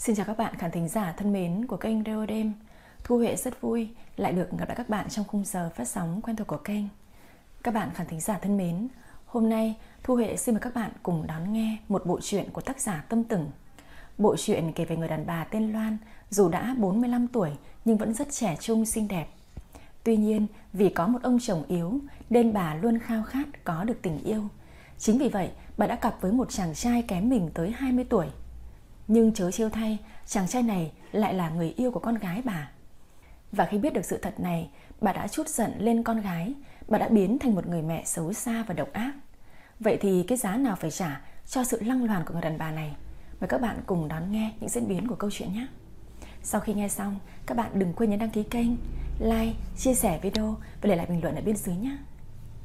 Xin chào các bạn, khán thính giả thân mến của kênh Radio Đêm. Thu Huệ rất vui lại được gặp lại các bạn trong khung giờ phát sóng quen thuộc của kênh. Các bạn khán thính giả thân mến, Hôm nay Thu Huệ xin mời các bạn cùng đón nghe một bộ truyện của tác giả Tâm Tửng. Bộ truyện kể về người đàn bà tên Loan, dù đã 45 tuổi nhưng vẫn rất trẻ trung, xinh đẹp. Tuy nhiên, vì có một ông chồng yếu nên bà luôn khao khát có được tình yêu. Chính vì vậy, bà đã cặp với một chàng trai kém mình tới 20 tuổi nhưng chớ siêu thay, chàng trai này lại là người yêu của con gái bà. Và khi biết được sự thật này, bà đã chút giận lên con gái, bà đã biến thành một người mẹ xấu xa và độc ác. Vậy thì cái giá nào phải trả cho sự lăng loàn của người đàn bà này? Mời các bạn cùng đón nghe những diễn biến của câu chuyện nhé. Sau khi nghe xong, các bạn đừng quên nhấn đăng ký kênh, like, chia sẻ video và để lại bình luận ở bên dưới nhé.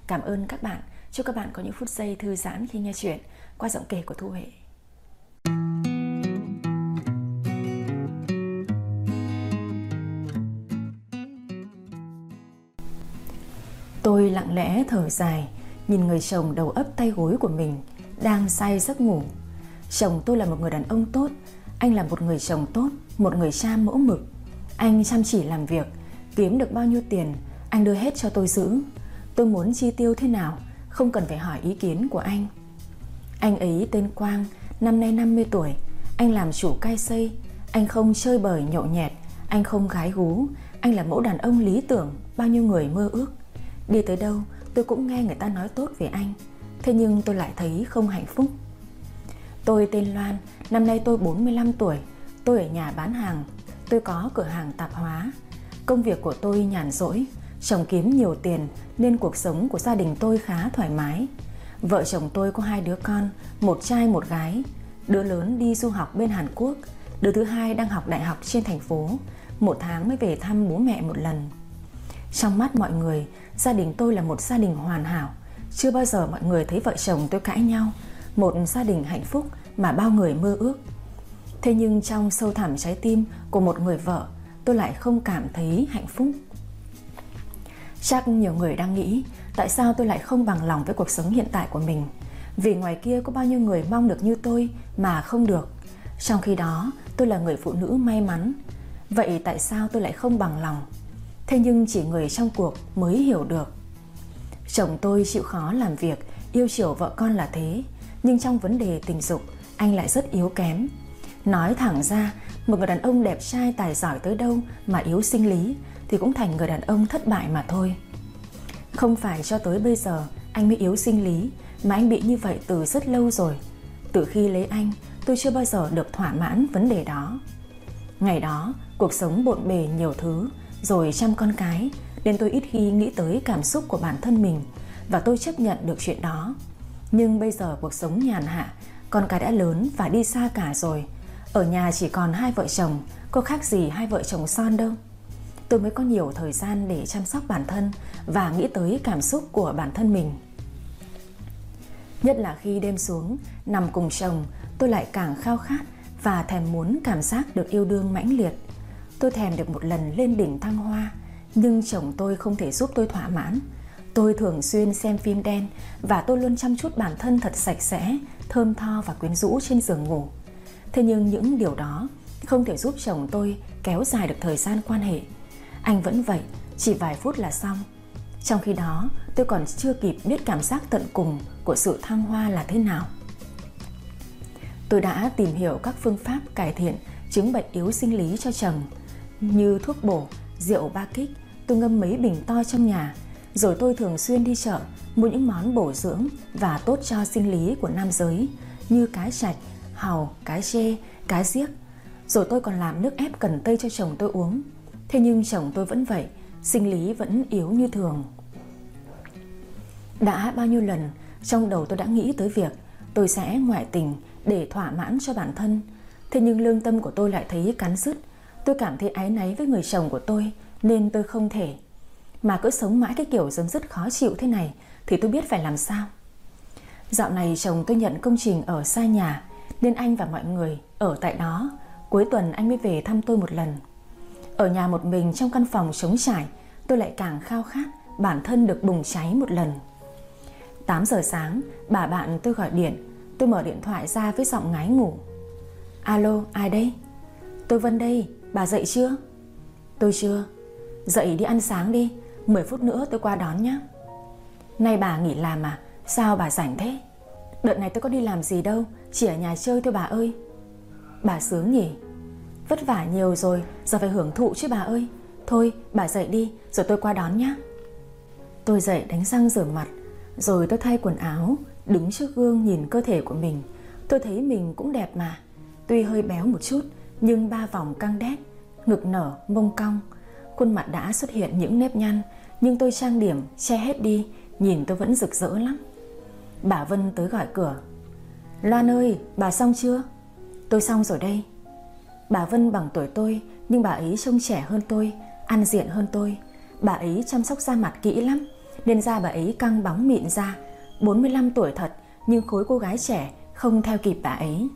Cảm ơn các bạn. Chúc các bạn có những phút giây thư giãn khi nghe chuyện qua giọng kể của Thu Huệ. Tôi lặng lẽ thở dài, Nhìn người chồng đầu ấp tay gối của mình, Đang say giấc ngủ. Chồng tôi là một người đàn ông tốt, Anh là một người chồng tốt, Một người cha mẫu mực. Anh chăm chỉ làm việc, Kiếm được bao nhiêu tiền, Anh đưa hết cho tôi giữ. Tôi muốn chi tiêu thế nào, Không cần phải hỏi ý kiến của anh. Anh ấy tên Quang, Năm nay 50 tuổi. Anh làm chủ cai xây, Anh không chơi bời nhậu nhẹt, Anh không gái gú. Anh là mẫu đàn ông lý tưởng, Bao nhiêu người mơ ước. Đi tới đâu tôi cũng nghe người ta nói tốt về anh. Thế nhưng tôi lại thấy không hạnh phúc. Tôi tên Loan, năm nay tôi 45 tuổi. Tôi ở nhà bán hàng Tôi có cửa hàng tạp hóa. Công việc của tôi nhàn rỗi Chồng kiếm nhiều tiền Nên cuộc sống của gia đình tôi khá thoải mái. Vợ chồng tôi có hai đứa con Một trai một gái. Đứa lớn đi du học bên Hàn Quốc Đứa thứ hai đang học đại học trên thành phố. Một tháng mới về thăm bố mẹ một lần. Trong mắt mọi người Gia đình tôi là một gia đình hoàn hảo. Chưa bao giờ mọi người thấy vợ chồng tôi cãi nhau. Một gia đình hạnh phúc mà bao người mơ ước. Thế nhưng trong sâu thẳm trái tim của một người vợ, Tôi lại không cảm thấy hạnh phúc. Chắc nhiều người đang nghĩ, Tại sao tôi lại không bằng lòng với cuộc sống hiện tại của mình? Vì ngoài kia có bao nhiêu người mong được như tôi Mà không được. Trong khi đó, tôi là người phụ nữ may mắn. Vậy tại sao tôi lại không bằng lòng? Thế nhưng chỉ người trong cuộc mới hiểu được. Chồng tôi chịu khó làm việc, Yêu chiều vợ con là thế. Nhưng trong vấn đề tình dục, Anh lại rất yếu kém. Nói thẳng ra, Một người đàn ông đẹp trai tài giỏi tới đâu Mà yếu sinh lý Thì cũng thành người đàn ông thất bại mà thôi. Không phải cho tới bây giờ Anh mới yếu sinh lý Mà anh bị như vậy từ rất lâu rồi. Từ khi lấy anh, Tôi chưa bao giờ được thỏa mãn vấn đề đó. Ngày đó, Cuộc sống bộn bề nhiều thứ rồi chăm con cái nên tôi ít khi nghĩ tới cảm xúc của bản thân mình và tôi chấp nhận được chuyện đó. Nhưng bây giờ cuộc sống nhàn hạ, con cái đã lớn và đi xa cả rồi. Ở nhà chỉ còn hai vợ chồng, có khác gì hai vợ chồng son đâu. Tôi mới có nhiều thời gian để chăm sóc bản thân và nghĩ tới cảm xúc của bản thân mình. Nhất là khi đêm xuống, nằm cùng chồng, tôi lại càng khao khát và thèm muốn cảm giác được yêu đương mãnh liệt. Tôi thèm được một lần lên đỉnh thăng hoa, Nhưng chồng tôi không thể giúp tôi thỏa mãn. Tôi thường xuyên xem phim đen Và tôi luôn chăm chút bản thân thật sạch sẽ, Thơm tho và quyến rũ trên giường ngủ. Thế nhưng những điều đó Không thể giúp chồng tôi kéo dài được thời gian quan hệ. Anh vẫn vậy, Chỉ vài phút là xong. Trong khi đó, tôi còn chưa kịp biết cảm giác tận cùng Của sự thăng hoa là thế nào. Tôi đã tìm hiểu các phương pháp cải thiện chứng bệnh yếu sinh lý cho chồng như thuốc bổ, rượu ba kích, tôi ngâm mấy bình to trong nhà. Rồi tôi thường xuyên đi chợ mua những món bổ dưỡng và tốt cho sinh lý của nam giới như cá chạch, hàu, cá chê, cá giếc. Rồi tôi còn làm nước ép cần tây cho chồng tôi uống. Thế nhưng chồng tôi vẫn vậy, sinh lý vẫn yếu như thường. Đã bao nhiêu lần trong đầu tôi đã nghĩ tới việc tôi sẽ ngoại tình để thỏa mãn cho bản thân. Thế nhưng lương tâm của tôi lại thấy cắn rứt Tôi cảm thấy ái náy với người chồng của tôi Nên tôi không thể. Mà cứ sống mãi cái kiểu dấm dứt khó chịu thế này Thì tôi biết phải làm sao. Dạo này chồng tôi nhận công trình ở xa nhà Nên anh và mọi người ở tại đó. Cuối tuần anh mới về thăm tôi một lần. Ở nhà một mình trong căn phòng trống trải Tôi lại càng khao khát Bản thân được bùng cháy một lần. 8 giờ sáng Bà bạn tôi gọi điện. Tôi mở điện thoại ra với giọng ngái ngủ. Alo ai đây? Tôi Vân đây, bà dậy chưa? Tôi chưa. Dậy đi ăn sáng đi. 10 phút nữa tôi qua đón nhé Nay bà nghỉ làm à? Sao bà rảnh thế? Đợt này tôi có đi làm gì đâu. Chỉ ở nhà chơi thôi bà ơi. Bà sướng nhỉ? Vất vả nhiều rồi. Giờ phải hưởng thụ chứ bà ơi. Thôi, bà dậy đi. Rồi tôi qua đón nhé Tôi dậy đánh răng rửa mặt. Rồi tôi thay quần áo. Đứng trước gương nhìn cơ thể của mình. Tôi thấy mình cũng đẹp mà. Tuy hơi béo một chút nhưng ba vòng căng đét Ngực nở, mông cong Khuôn mặt đã xuất hiện những nếp nhăn Nhưng tôi trang điểm, che hết đi Nhìn tôi vẫn rực rỡ lắm. Bà Vân tới gọi cửa. Loan ơi, bà xong chưa? Tôi xong rồi đây. Bà Vân bằng tuổi tôi Nhưng bà ấy trông trẻ hơn tôi Ăn diện hơn tôi. Bà ấy chăm sóc da mặt kỹ lắm Nên da bà ấy căng bóng mịn ra. 45 tuổi thật Nhưng khối cô gái trẻ không theo kịp bà ấy.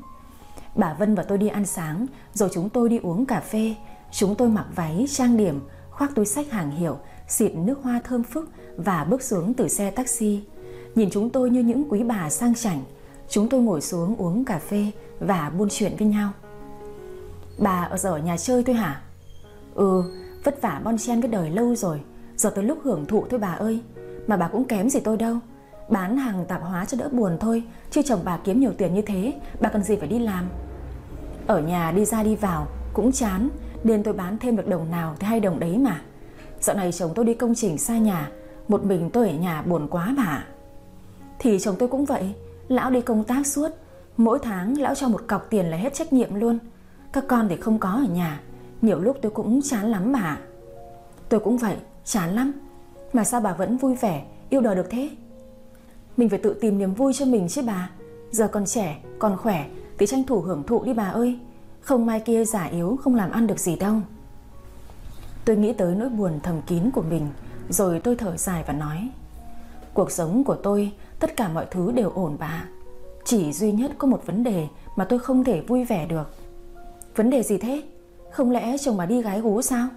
Bà Vân và tôi đi ăn sáng Rồi chúng tôi đi uống cà phê. Chúng tôi mặc váy, trang điểm Khoác túi sách hàng hiệu Xịt nước hoa thơm phức Và bước xuống từ xe taxi. Nhìn chúng tôi như những quý bà sang chảnh Chúng tôi ngồi xuống uống cà phê Và buôn chuyện với nhau. Bà ở giờ ở nhà chơi thôi hả? Ừ Vất vả bon chen cái đời lâu rồi Giờ tới lúc hưởng thụ thôi bà ơi. Mà bà cũng kém gì tôi đâu. Bán hàng tạp hóa cho đỡ buồn thôi. Chứ chồng bà kiếm nhiều tiền như thế Bà cần gì phải đi làm? Ở nhà đi ra đi vào cũng chán Nên tôi bán thêm được đồng nào thì hay đồng đấy mà. Dạo này chồng tôi đi công trình xa nhà Một mình tôi ở nhà buồn quá bà Thì chồng tôi cũng vậy Lão đi công tác suốt Mỗi tháng lão cho một cọc tiền là hết trách nhiệm luôn. Các con thì không có ở nhà Nhiều lúc tôi cũng chán lắm bà Tôi cũng vậy, chán lắm. Mà sao bà vẫn vui vẻ, yêu đời được thế? Mình phải tự tìm niềm vui cho mình chứ bà. Giờ còn trẻ, còn khỏe Thì tranh thủ hưởng thụ đi bà ơi. Không mai kia giả yếu không làm ăn được gì đâu. Tôi nghĩ tới nỗi buồn thầm kín của mình Rồi tôi thở dài và nói Cuộc sống của tôi Tất cả mọi thứ đều ổn bà. Chỉ duy nhất có một vấn đề Mà tôi không thể vui vẻ được. Vấn đề gì thế? Không lẽ chồng bà đi gái gú sao?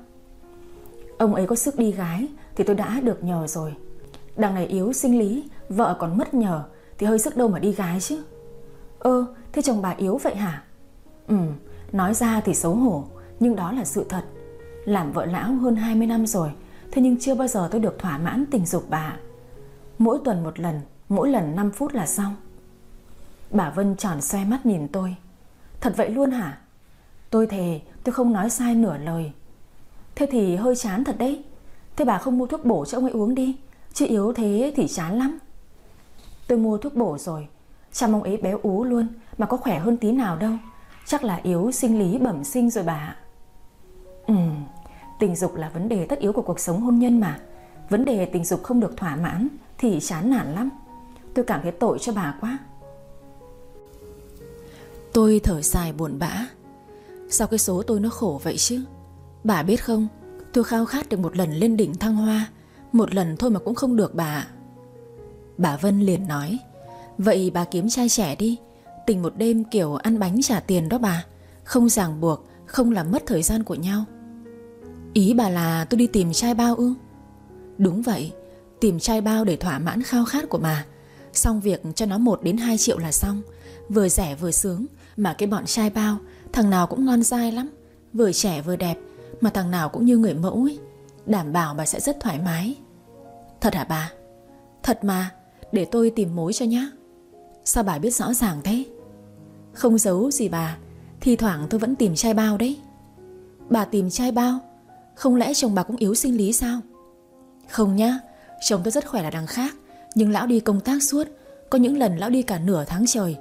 Ông ấy có sức đi gái Thì tôi đã được nhờ rồi. Đằng này yếu sinh lý, Vợ còn mất nhờ, Thì hơi sức đâu mà đi gái chứ. Ơ, thế chồng bà yếu vậy hả? Ừ nói ra thì xấu hổ, Nhưng đó là sự thật. Làm vợ lão hơn 20 năm rồi, Thế nhưng chưa bao giờ tôi được thỏa mãn tình dục bà. Mỗi tuần một lần, Mỗi lần 5 phút là xong. Bà Vân tròn xoe mắt nhìn tôi. Thật vậy luôn hả? Tôi thề, tôi không nói sai nửa lời. Thế thì hơi chán thật đấy. Thế bà không mua thuốc bổ cho ông ấy uống đi. Chứ yếu thế thì chán lắm. Tôi mua thuốc bổ rồi. Cha mong ấy béo ú luôn, Mà có khỏe hơn tí nào đâu. Chắc là yếu sinh lý bẩm sinh rồi bà Ừ Tình dục là vấn đề tất yếu của cuộc sống hôn nhân mà. Vấn đề tình dục không được thỏa mãn Thì chán nản lắm. Tôi cảm thấy tội cho bà quá. Tôi thở dài buồn bã. Sao cái số tôi nó khổ vậy chứ? Bà biết không, Tôi khao khát được một lần lên đỉnh thăng hoa. Một lần thôi mà cũng không được bà Bà Vân liền nói, Vậy bà kiếm trai trẻ đi, Tình một đêm kiểu ăn bánh trả tiền đó bà, Không ràng buộc, Không làm mất thời gian của nhau. Ý bà là tôi đi tìm trai bao ư? Đúng vậy, Tìm trai bao để thỏa mãn khao khát của bà. Xong việc cho nó 1 đến 2 triệu là xong. Vừa rẻ vừa sướng, Mà cái bọn trai bao, Thằng nào cũng ngon dai lắm. Vừa trẻ vừa đẹp, Mà thằng nào cũng như người mẫu ấy. Đảm bảo bà sẽ rất thoải mái. Thật hả bà? Thật mà, Để tôi tìm mối cho nhá. Sao bà biết rõ ràng thế? Không giấu gì bà Thì thoảng tôi vẫn tìm trai bao đấy. Bà tìm trai bao, Không lẽ chồng bà cũng yếu sinh lý sao? Không nhá, Chồng tôi rất khỏe là đằng khác, Nhưng lão đi công tác suốt, Có những lần lão đi cả nửa tháng trời.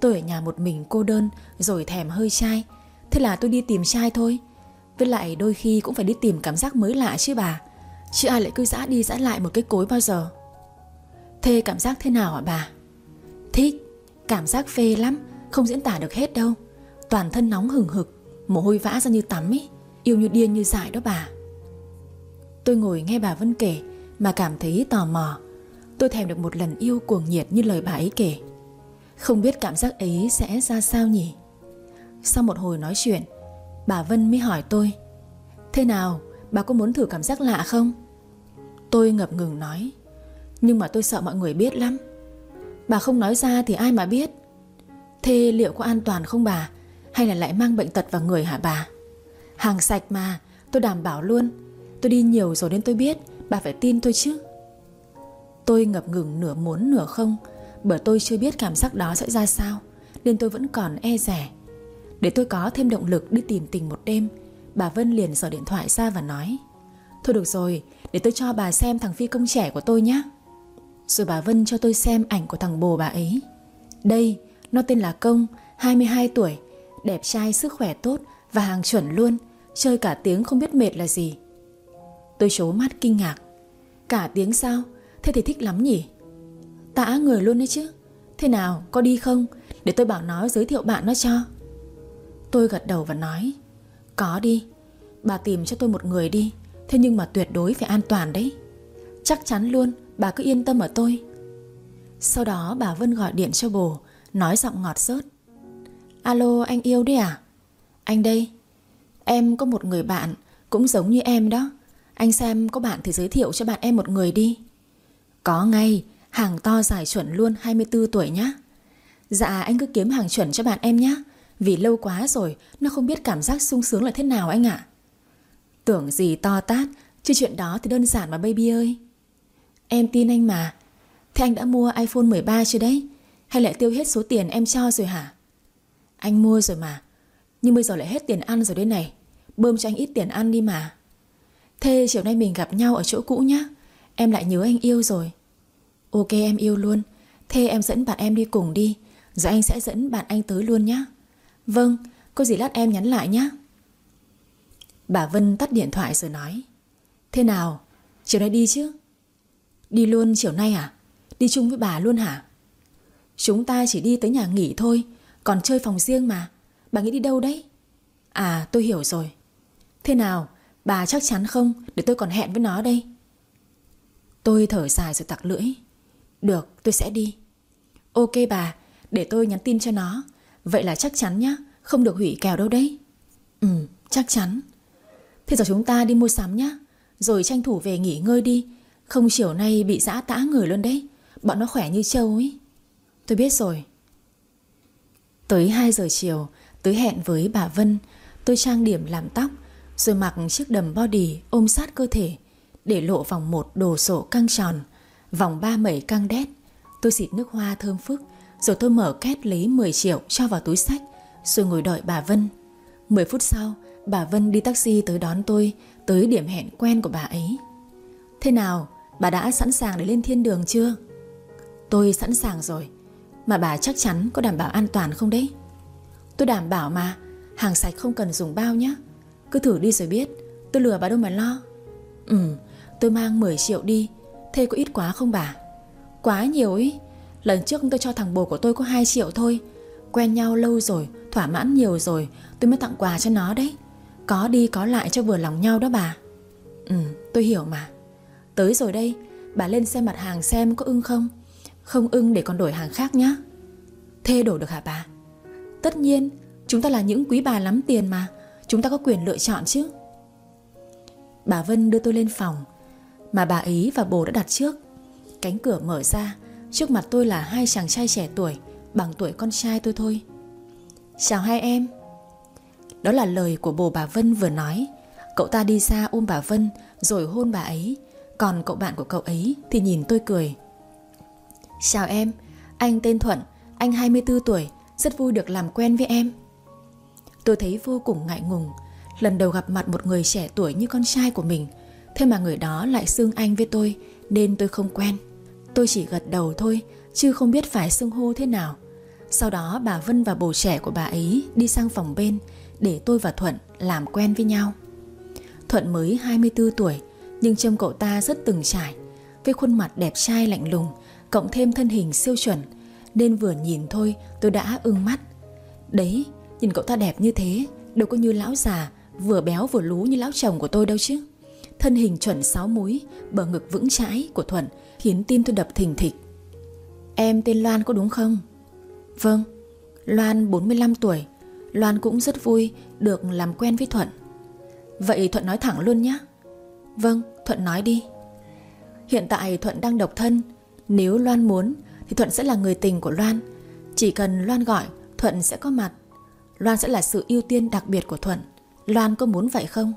Tôi ở nhà một mình cô đơn, Rồi thèm hơi trai Thế là tôi đi tìm trai thôi. Với lại đôi khi cũng phải đi tìm cảm giác mới lạ chứ bà. Chứ ai lại cứ dã đi dã lại một cái cối bao giờ? Thê cảm giác thế nào hả bà? Thích, Cảm giác phê lắm, Không diễn tả được hết đâu. Toàn thân nóng hừng hực, Mồ hôi vã ra như tắm ấy Yêu như điên như dại đó bà. Tôi ngồi nghe bà Vân kể, Mà cảm thấy tò mò. Tôi thèm được một lần yêu cuồng nhiệt như lời bà ấy kể. Không biết cảm giác ấy sẽ ra sao nhỉ? Sau một hồi nói chuyện, Bà Vân mới hỏi tôi, Thế nào, bà có muốn thử cảm giác lạ không? Tôi ngập ngừng nói. Nhưng mà tôi sợ mọi người biết lắm. Bà không nói ra thì ai mà biết? Thế liệu có an toàn không bà? Hay là lại mang bệnh tật vào người hả bà? Hàng sạch mà, Tôi đảm bảo luôn. Tôi đi nhiều rồi nên tôi biết, Bà phải tin tôi chứ. Tôi ngập ngừng nửa muốn nửa không, Bởi tôi chưa biết cảm giác đó sẽ ra sao, Nên tôi vẫn còn e rẻ Để tôi có thêm động lực đi tìm tình một đêm, Bà Vân liền giở điện thoại ra và nói. Thôi được rồi, Để tôi cho bà xem thằng phi công trẻ của tôi nhé Rồi bà Vân cho tôi xem ảnh của thằng bồ bà ấy. Đây, Nó tên là Công 22 tuổi, Đẹp trai, sức khỏe tốt Và hàng chuẩn luôn, Chơi cả tiếng không biết mệt là gì. Tôi chố mắt kinh ngạc. Cả tiếng sao? Thế thì thích lắm nhỉ? Tã người luôn đấy chứ. Thế nào, có đi không? Để tôi bảo nó giới thiệu bạn nó cho. Tôi gật đầu và nói, Có đi, Bà tìm cho tôi một người đi. Thế nhưng mà tuyệt đối phải an toàn đấy. Chắc chắn luôn, bà cứ yên tâm ở tôi. Sau đó bà Vân gọi điện cho bồ, Nói giọng ngọt rớt. Alo, anh yêu đấy à? Anh đây, Em có một người bạn Cũng giống như em đó. Anh xem có bạn thì giới thiệu cho bạn em một người đi. Có ngay, Hàng to dài chuẩn luôn 24 tuổi nhá. Dạ anh cứ kiếm hàng chuẩn cho bạn em nhá. Vì lâu quá rồi, Nó không biết cảm giác sung sướng là thế nào anh ạ. Tưởng gì to tát, Chứ chuyện đó thì đơn giản mà baby ơi. Em tin anh mà. Thế anh đã mua iPhone 13 chưa đấy? Hay lại tiêu hết số tiền em cho rồi hả? Anh mua rồi mà. Nhưng bây giờ lại hết tiền ăn rồi đây này. Bơm cho anh ít tiền ăn đi mà. Thế chiều nay mình gặp nhau ở chỗ cũ nhá. Em lại nhớ anh yêu rồi. Ok, em yêu luôn. Thế em dẫn bạn em đi cùng đi. Rồi anh sẽ dẫn bạn anh tới luôn nhá. Vâng Có gì lát em nhắn lại nhá. Bà Vân tắt điện thoại rồi nói, Thế nào? Chiều nay đi chứ? Đi luôn chiều nay à? Đi chung với bà luôn hả? Chúng ta chỉ đi tới nhà nghỉ thôi, Còn chơi phòng riêng mà. Bà nghĩ đi đâu đấy? À tôi hiểu rồi. Thế nào? Bà chắc chắn không? Để tôi còn hẹn với nó đây. Tôi thở dài rồi tặc lưỡi. Được, tôi sẽ đi. Ok bà, Để tôi nhắn tin cho nó. Vậy là chắc chắn nhá, Không được hủy kèo đâu đấy. Ừ chắc chắn. Thế giờ chúng ta đi mua sắm nhá. Rồi tranh thủ về nghỉ ngơi đi. Không chiều nay bị dã tã người luôn đấy. Bọn nó khỏe như trâu ấy. Tôi biết rồi. Tới 2 giờ chiều, Tới hẹn với bà Vân, Tôi trang điểm làm tóc, Rồi mặc chiếc đầm body ôm sát cơ thể, Để lộ vòng một đồ sổ căng tròn, Vòng ba mẩy căng đét. Tôi xịt nước hoa thơm phức, Rồi tôi mở két lấy 10 triệu cho vào túi sách, Rồi ngồi đợi bà Vân. 10 phút sau Bà Vân đi taxi tới đón tôi, Tới điểm hẹn quen của bà ấy. Thế nào, bà đã sẵn sàng để lên thiên đường chưa? Tôi sẵn sàng rồi, Mà bà chắc chắn có đảm bảo an toàn không đấy? Tôi đảm bảo mà, Hàng sạch không cần dùng bao nhé Cứ thử đi rồi biết, Tôi lừa bà đâu mà lo. Ừ tôi mang 10 triệu đi, Thế có ít quá không bà? Quá nhiều ấy Lần trước tôi cho thằng bồ của tôi có 2 triệu thôi. Quen nhau lâu rồi, Thỏa mãn nhiều rồi, Tôi mới tặng quà cho nó đấy. Có đi có lại cho vừa lòng nhau đó bà. Ừ tôi hiểu mà. Tới rồi đây, Bà lên xem mặt hàng xem có ưng không. Không ưng để còn đổi hàng khác nhá. Thê đổi được hả bà? Tất nhiên, Chúng ta là những quý bà lắm tiền mà. Chúng ta có quyền lựa chọn chứ. Bà Vân đưa tôi lên phòng, Mà bà ấy và bồ đã đặt trước. Cánh cửa mở ra, Trước mặt tôi là hai chàng trai trẻ tuổi, Bằng tuổi con trai tôi thôi. Chào hai em. Đó là lời của bồ bà Vân vừa nói. Cậu ta đi xa ôm bà Vân, Rồi hôn bà ấy. Còn cậu bạn của cậu ấy thì nhìn tôi cười. Chào em, Anh tên Thuận, Anh 24 tuổi, Rất vui được làm quen với em. Tôi thấy vô cùng ngại ngùng. Lần đầu gặp mặt một người trẻ tuổi như con trai của mình, Thế mà người đó lại xưng anh với tôi, Nên tôi không quen. Tôi chỉ gật đầu thôi, Chứ không biết phải xưng hô thế nào. Sau đó bà Vân và bồ trẻ của bà ấy Đi sang phòng bên để tôi và Thuận làm quen với nhau. Thuận mới 24 tuổi, Nhưng trông cậu ta rất từng trải. Với khuôn mặt đẹp trai lạnh lùng, Cộng thêm thân hình siêu chuẩn, Nên vừa nhìn thôi tôi đã ưng mắt. Đấy, Nhìn cậu ta đẹp như thế, Đâu có như lão già, Vừa béo vừa lú như lão chồng của tôi đâu chứ. Thân hình chuẩn sáu múi, Bờ ngực vững chãi của Thuận Khiến tim tôi đập thình thịch. Em tên Loan có đúng không? Vâng Loan 45 tuổi Loan cũng rất vui được làm quen với Thuận Vậy Thuận nói thẳng luôn nhé Vâng Thuận nói đi Hiện tại Thuận đang độc thân Nếu Loan muốn Thì Thuận sẽ là người tình của Loan Chỉ cần Loan gọi Thuận sẽ có mặt Loan sẽ là sự ưu tiên đặc biệt của Thuận Loan có muốn vậy không?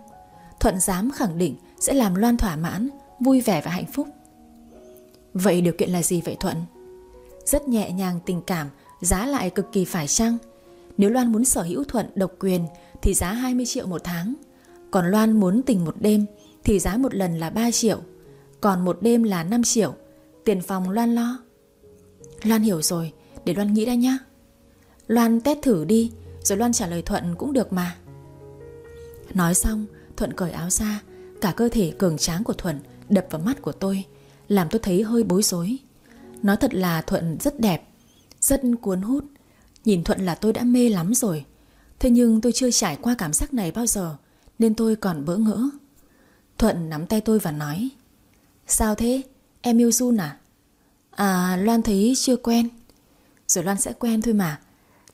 Thuận dám khẳng định sẽ làm Loan thỏa mãn, vui vẻ và hạnh phúc. Vậy điều kiện là gì vậy Thuận? Rất nhẹ nhàng tình cảm, giá lại cực kỳ phải chăng? Nếu Loan muốn sở hữu Thuận độc quyền thì giá 20 triệu một tháng. Còn Loan muốn tình một đêm thì giá một lần là 3 triệu. Còn một đêm là 5 triệu. Tiền phòng Loan lo. Loan hiểu rồi, để Loan nghĩ đã nhá. Loan test thử đi, rồi Loan trả lời Thuận cũng được mà. Nói xong, Thuận cởi áo ra, cả cơ thể cường tráng của Thuận đập vào mắt của tôi, làm tôi thấy hơi bối rối. Nói thật là Thuận rất đẹp, rất cuốn hút. Nhìn Thuận là tôi đã mê lắm rồi. Thế nhưng tôi chưa trải qua cảm giác này bao giờ, nên tôi còn bỡ ngỡ. Thuận nắm tay tôi và nói Sao thế? Em yêu Jun à? À Loan thấy chưa quen Rồi Loan sẽ quen thôi mà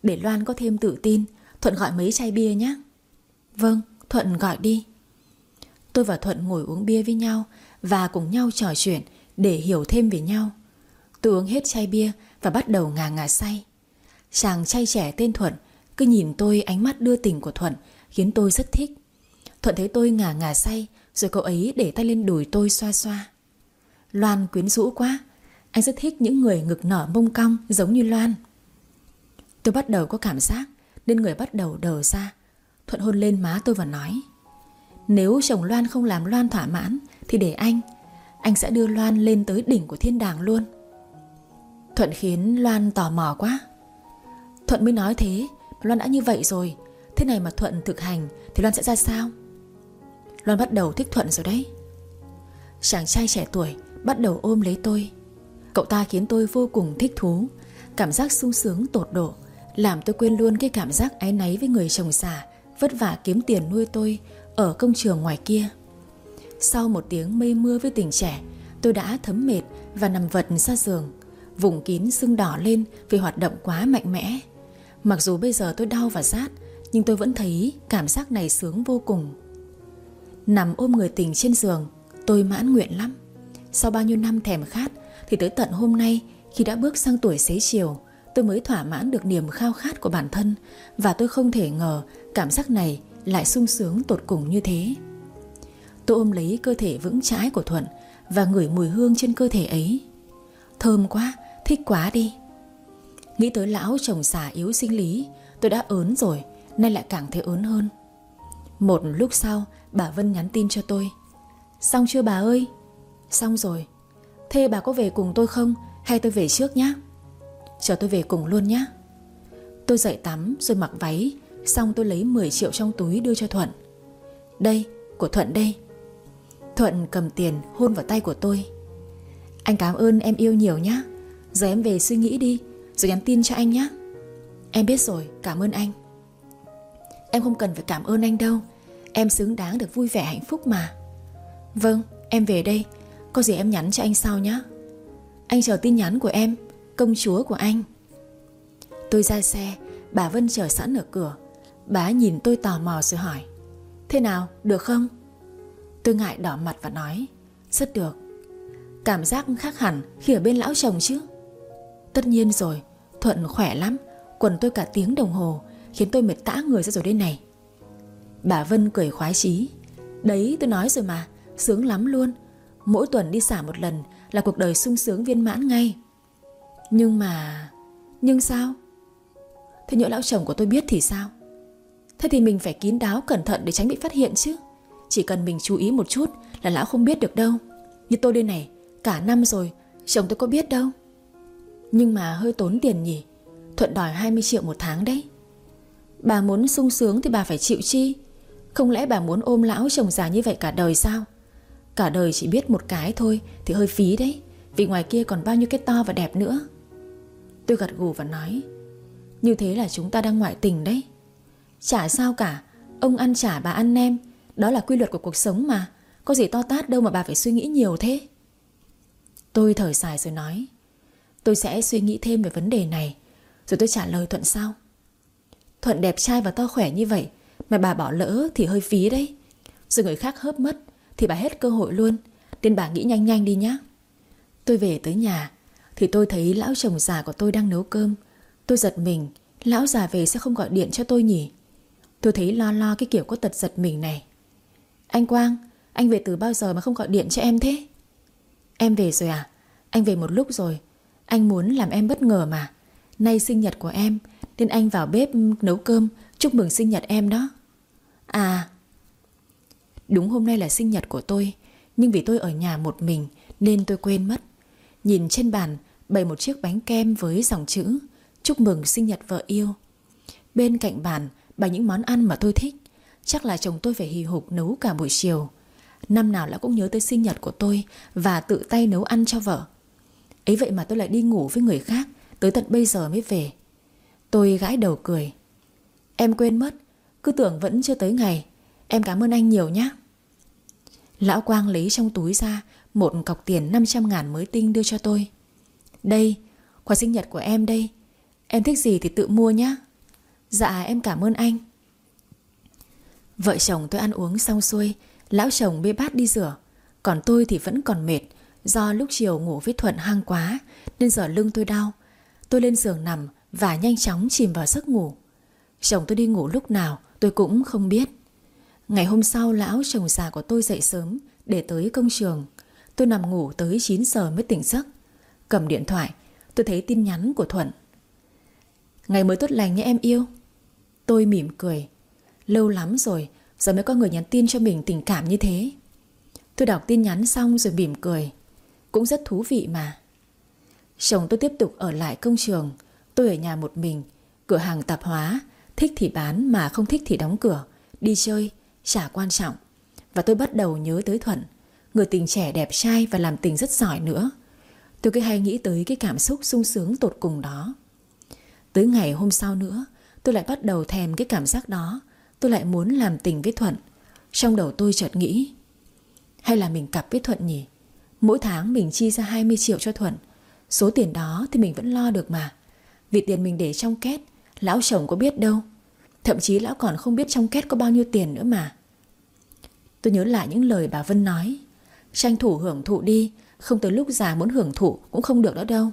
Để Loan có thêm tự tin Thuận gọi mấy chai bia nhé Vâng, Thuận gọi đi Tôi và Thuận ngồi uống bia với nhau Và cùng nhau trò chuyện Để hiểu thêm về nhau Tôi uống hết chai bia Và bắt đầu ngà ngà say Chàng trai trẻ tên Thuận Cứ nhìn tôi ánh mắt đưa tình của Thuận, Khiến tôi rất thích. Thuận thấy tôi ngả ngả say, Rồi cậu ấy để tay lên đùi tôi xoa xoa. Loan quyến rũ quá, Anh rất thích những người ngực nở mông cong Giống như Loan. Tôi bắt đầu có cảm giác Nên người bắt đầu đờ ra. Thuận hôn lên má tôi và nói, Nếu chồng Loan không làm Loan thỏa mãn Thì để anh Anh sẽ đưa Loan lên tới đỉnh của thiên đàng luôn. Thuận khiến Loan tò mò quá. Thuận mới nói thế. Loan đã như vậy rồi. Thế này mà Thuận thực hành, Thì Loan sẽ ra sao? Loan bắt đầu thích Thuận rồi đấy. Chàng trai trẻ tuổi bắt đầu ôm lấy tôi. Cậu ta khiến tôi vô cùng thích thú. Cảm giác sung sướng, tột độ. Làm tôi quên luôn cái cảm giác áy náy với người chồng già, Vất vả kiếm tiền nuôi tôi Ở công trường ngoài kia. Sau một tiếng mây mưa với tình trẻ, Tôi đã thấm mệt và nằm vật ra giường, Vùng kín sưng đỏ lên Vì hoạt động quá mạnh mẽ. Mặc dù bây giờ tôi đau và rát Nhưng tôi vẫn thấy cảm giác này sướng vô cùng. Nằm ôm người tình trên giường Tôi mãn nguyện lắm. Sau bao nhiêu năm thèm khát Thì tới tận hôm nay Khi đã bước sang tuổi xế chiều Tôi mới thỏa mãn được niềm khao khát của bản thân Và tôi không thể ngờ Cảm giác này lại sung sướng tột cùng như thế. Tôi ôm lấy cơ thể vững chãi của Thuận Và ngửi mùi hương trên cơ thể ấy. Thơm quá, thích quá đi. Nghĩ tới lão chồng già yếu sinh lý Tôi đã ớn rồi Nay lại càng thấy ớn hơn. Một lúc sau bà Vân nhắn tin cho tôi. Xong chưa bà ơi? Xong rồi. Thế bà có về cùng tôi không? Hay tôi về trước nhé Chờ tôi về cùng luôn nhé Tôi dậy tắm rồi mặc váy Xong tôi lấy 10 triệu trong túi đưa cho Thuận. Đây, của Thuận đây. Thuận cầm tiền hôn vào tay của tôi. Anh cảm ơn em yêu nhiều nhé Giờ em về suy nghĩ đi. Rồi nhắn tin cho anh nhé Em biết rồi, cảm ơn anh. Em không cần phải cảm ơn anh đâu. Em xứng đáng được vui vẻ hạnh phúc mà. Vâng, em về đây. Có gì em nhắn cho anh sau nhé Anh chờ tin nhắn của em Công chúa của anh. Tôi ra xe Bà Vân chờ sẵn ở cửa. Bà nhìn tôi tò mò rồi hỏi Thế nào, được không? Tôi ngại đỏ mặt và nói Rất được. Cảm giác khác hẳn khi ở bên lão chồng chứ. Tất nhiên rồi, Thuận khỏe lắm, Quần tôi cả tiếng đồng hồ, Khiến tôi mệt tã người ra rồi đây này. Bà Vân cười khoái chí, Đấy, tôi nói rồi mà, Sướng lắm luôn. Mỗi tuần đi xả một lần Là cuộc đời sung sướng viên mãn ngay. Nhưng mà, Nhưng sao? Thế nhỡ lão chồng của tôi biết thì sao? Thế thì mình phải kín đáo cẩn thận Để tránh bị phát hiện chứ. Chỉ cần mình chú ý một chút Là lão không biết được đâu. Như tôi đây này, Cả năm rồi, Chồng tôi có biết đâu. Nhưng mà hơi tốn tiền nhỉ? Thuận đòi 20 triệu một tháng đấy. Bà muốn sung sướng thì bà phải chịu chi? Không lẽ bà muốn ôm lão chồng già như vậy cả đời sao? Cả đời chỉ biết một cái thôi Thì hơi phí đấy. Vì ngoài kia còn bao nhiêu cái to và đẹp nữa. Tôi gật gù và nói, Như thế là chúng ta đang ngoại tình đấy. Chả sao cả, Ông ăn chả bà ăn nem. Đó là quy luật của cuộc sống mà. Có gì to tát đâu mà bà phải suy nghĩ nhiều thế. Tôi thở dài rồi nói Tôi sẽ suy nghĩ thêm về vấn đề này. Rồi tôi trả lời Thuận sau Thuận đẹp trai và to khỏe như vậy, Mà bà bỏ lỡ thì hơi phí đấy. Rồi người khác hớp mất, Thì bà hết cơ hội luôn. Nên bà nghĩ nhanh nhanh đi nhá. Tôi về tới nhà, Thì tôi thấy lão chồng già của tôi đang nấu cơm. Tôi giật mình, Lão già về sẽ không gọi điện cho tôi nhỉ? Tôi thấy lo lo cái kiểu có tật giật mình này. Anh Quang, Anh về từ bao giờ mà không gọi điện cho em thế? Em về rồi à? Anh về một lúc rồi anh muốn làm em bất ngờ mà. Nay sinh nhật của em, Nên anh vào bếp nấu cơm, Chúc mừng sinh nhật em đó. À Đúng hôm nay là sinh nhật của tôi, Nhưng vì tôi ở nhà một mình, Nên tôi quên mất. Nhìn trên bàn, bày một chiếc bánh kem với dòng chữ, Chúc mừng sinh nhật vợ yêu. Bên cạnh bàn, bày những món ăn mà tôi thích. Chắc là chồng tôi phải hì hục nấu cả buổi chiều. Năm nào lão cũng nhớ tới sinh nhật của tôi Và tự tay nấu ăn cho vợ. Ấy vậy mà tôi lại đi ngủ với người khác, Tới tận bây giờ mới về. Tôi gãi đầu cười. Em quên mất, Cứ tưởng vẫn chưa tới ngày. Em cảm ơn anh nhiều nhé Lão Quang lấy trong túi ra Một cọc tiền 500 ngàn mới tinh đưa cho tôi. Đây, Quà sinh nhật của em đây. Em thích gì thì tự mua nhé Dạ em cảm ơn anh. Vợ chồng tôi ăn uống xong xuôi, Lão chồng bê bát đi rửa. Còn tôi thì vẫn còn mệt Do lúc chiều ngủ với Thuận hăng quá, Nên giờ lưng tôi đau. Tôi lên giường nằm và nhanh chóng chìm vào giấc ngủ. Chồng tôi đi ngủ lúc nào tôi cũng không biết. Ngày hôm sau, lão chồng già của tôi dậy sớm Để tới công trường. Tôi nằm ngủ tới 9 giờ mới tỉnh giấc. Cầm điện thoại, Tôi thấy tin nhắn của Thuận. Ngày mới tốt lành nhé em yêu. Tôi mỉm cười. Lâu lắm rồi, Giờ mới có người nhắn tin cho mình tình cảm như thế. Tôi đọc tin nhắn xong rồi mỉm cười. Cũng rất thú vị mà. Chồng tôi tiếp tục ở lại công trường. Tôi ở nhà một mình. Cửa hàng tạp hóa. Thích thì bán mà không thích thì đóng cửa. Đi chơi, chả quan trọng. Và tôi bắt đầu nhớ tới Thuận. Người tình trẻ đẹp trai và làm tình rất giỏi nữa. Tôi cứ hay nghĩ tới cái cảm xúc sung sướng tột cùng đó. Tới ngày hôm sau nữa Tôi lại bắt đầu thèm cái cảm giác đó. Tôi lại muốn làm tình với Thuận. Trong đầu tôi chợt nghĩ Hay là mình cặp với Thuận nhỉ? Mỗi tháng mình chi ra 20 triệu cho Thuận. Số tiền đó thì mình vẫn lo được mà. Vì tiền mình để trong két, Lão chồng có biết đâu. Thậm chí lão còn không biết trong két có bao nhiêu tiền nữa mà. Tôi nhớ lại những lời bà Vân nói. Tranh thủ hưởng thụ đi, Không tới lúc già muốn hưởng thụ Cũng không được đó đâu.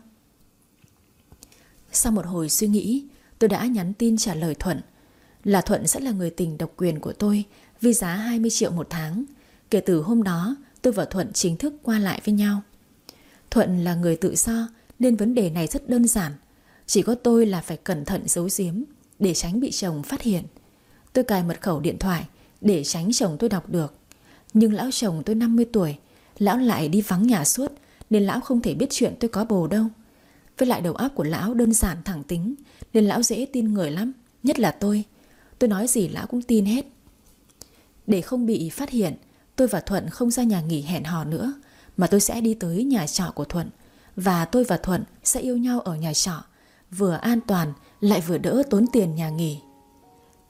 Sau một hồi suy nghĩ, Tôi đã nhắn tin trả lời Thuận Là Thuận sẽ là người tình độc quyền của tôi Vì giá 20 triệu một tháng. Kể từ hôm đó tôi và Thuận chính thức qua lại với nhau. Thuận là người tự do, Nên vấn đề này rất đơn giản. Chỉ có tôi là phải cẩn thận giấu giếm, Để tránh bị chồng phát hiện. Tôi cài mật khẩu điện thoại, Để tránh chồng tôi đọc được. Nhưng lão chồng tôi 50 tuổi, Lão lại đi vắng nhà suốt, Nên lão không thể biết chuyện tôi có bồ đâu. Với lại đầu óc của lão đơn giản thẳng tính, Nên lão dễ tin người lắm, Nhất là tôi. Tôi nói gì lão cũng tin hết. Để không bị phát hiện Tôi và Thuận không ra nhà nghỉ hẹn hò nữa Mà tôi sẽ đi tới nhà trọ của Thuận. Và tôi và Thuận sẽ yêu nhau ở nhà trọ Vừa an toàn Lại vừa đỡ tốn tiền nhà nghỉ.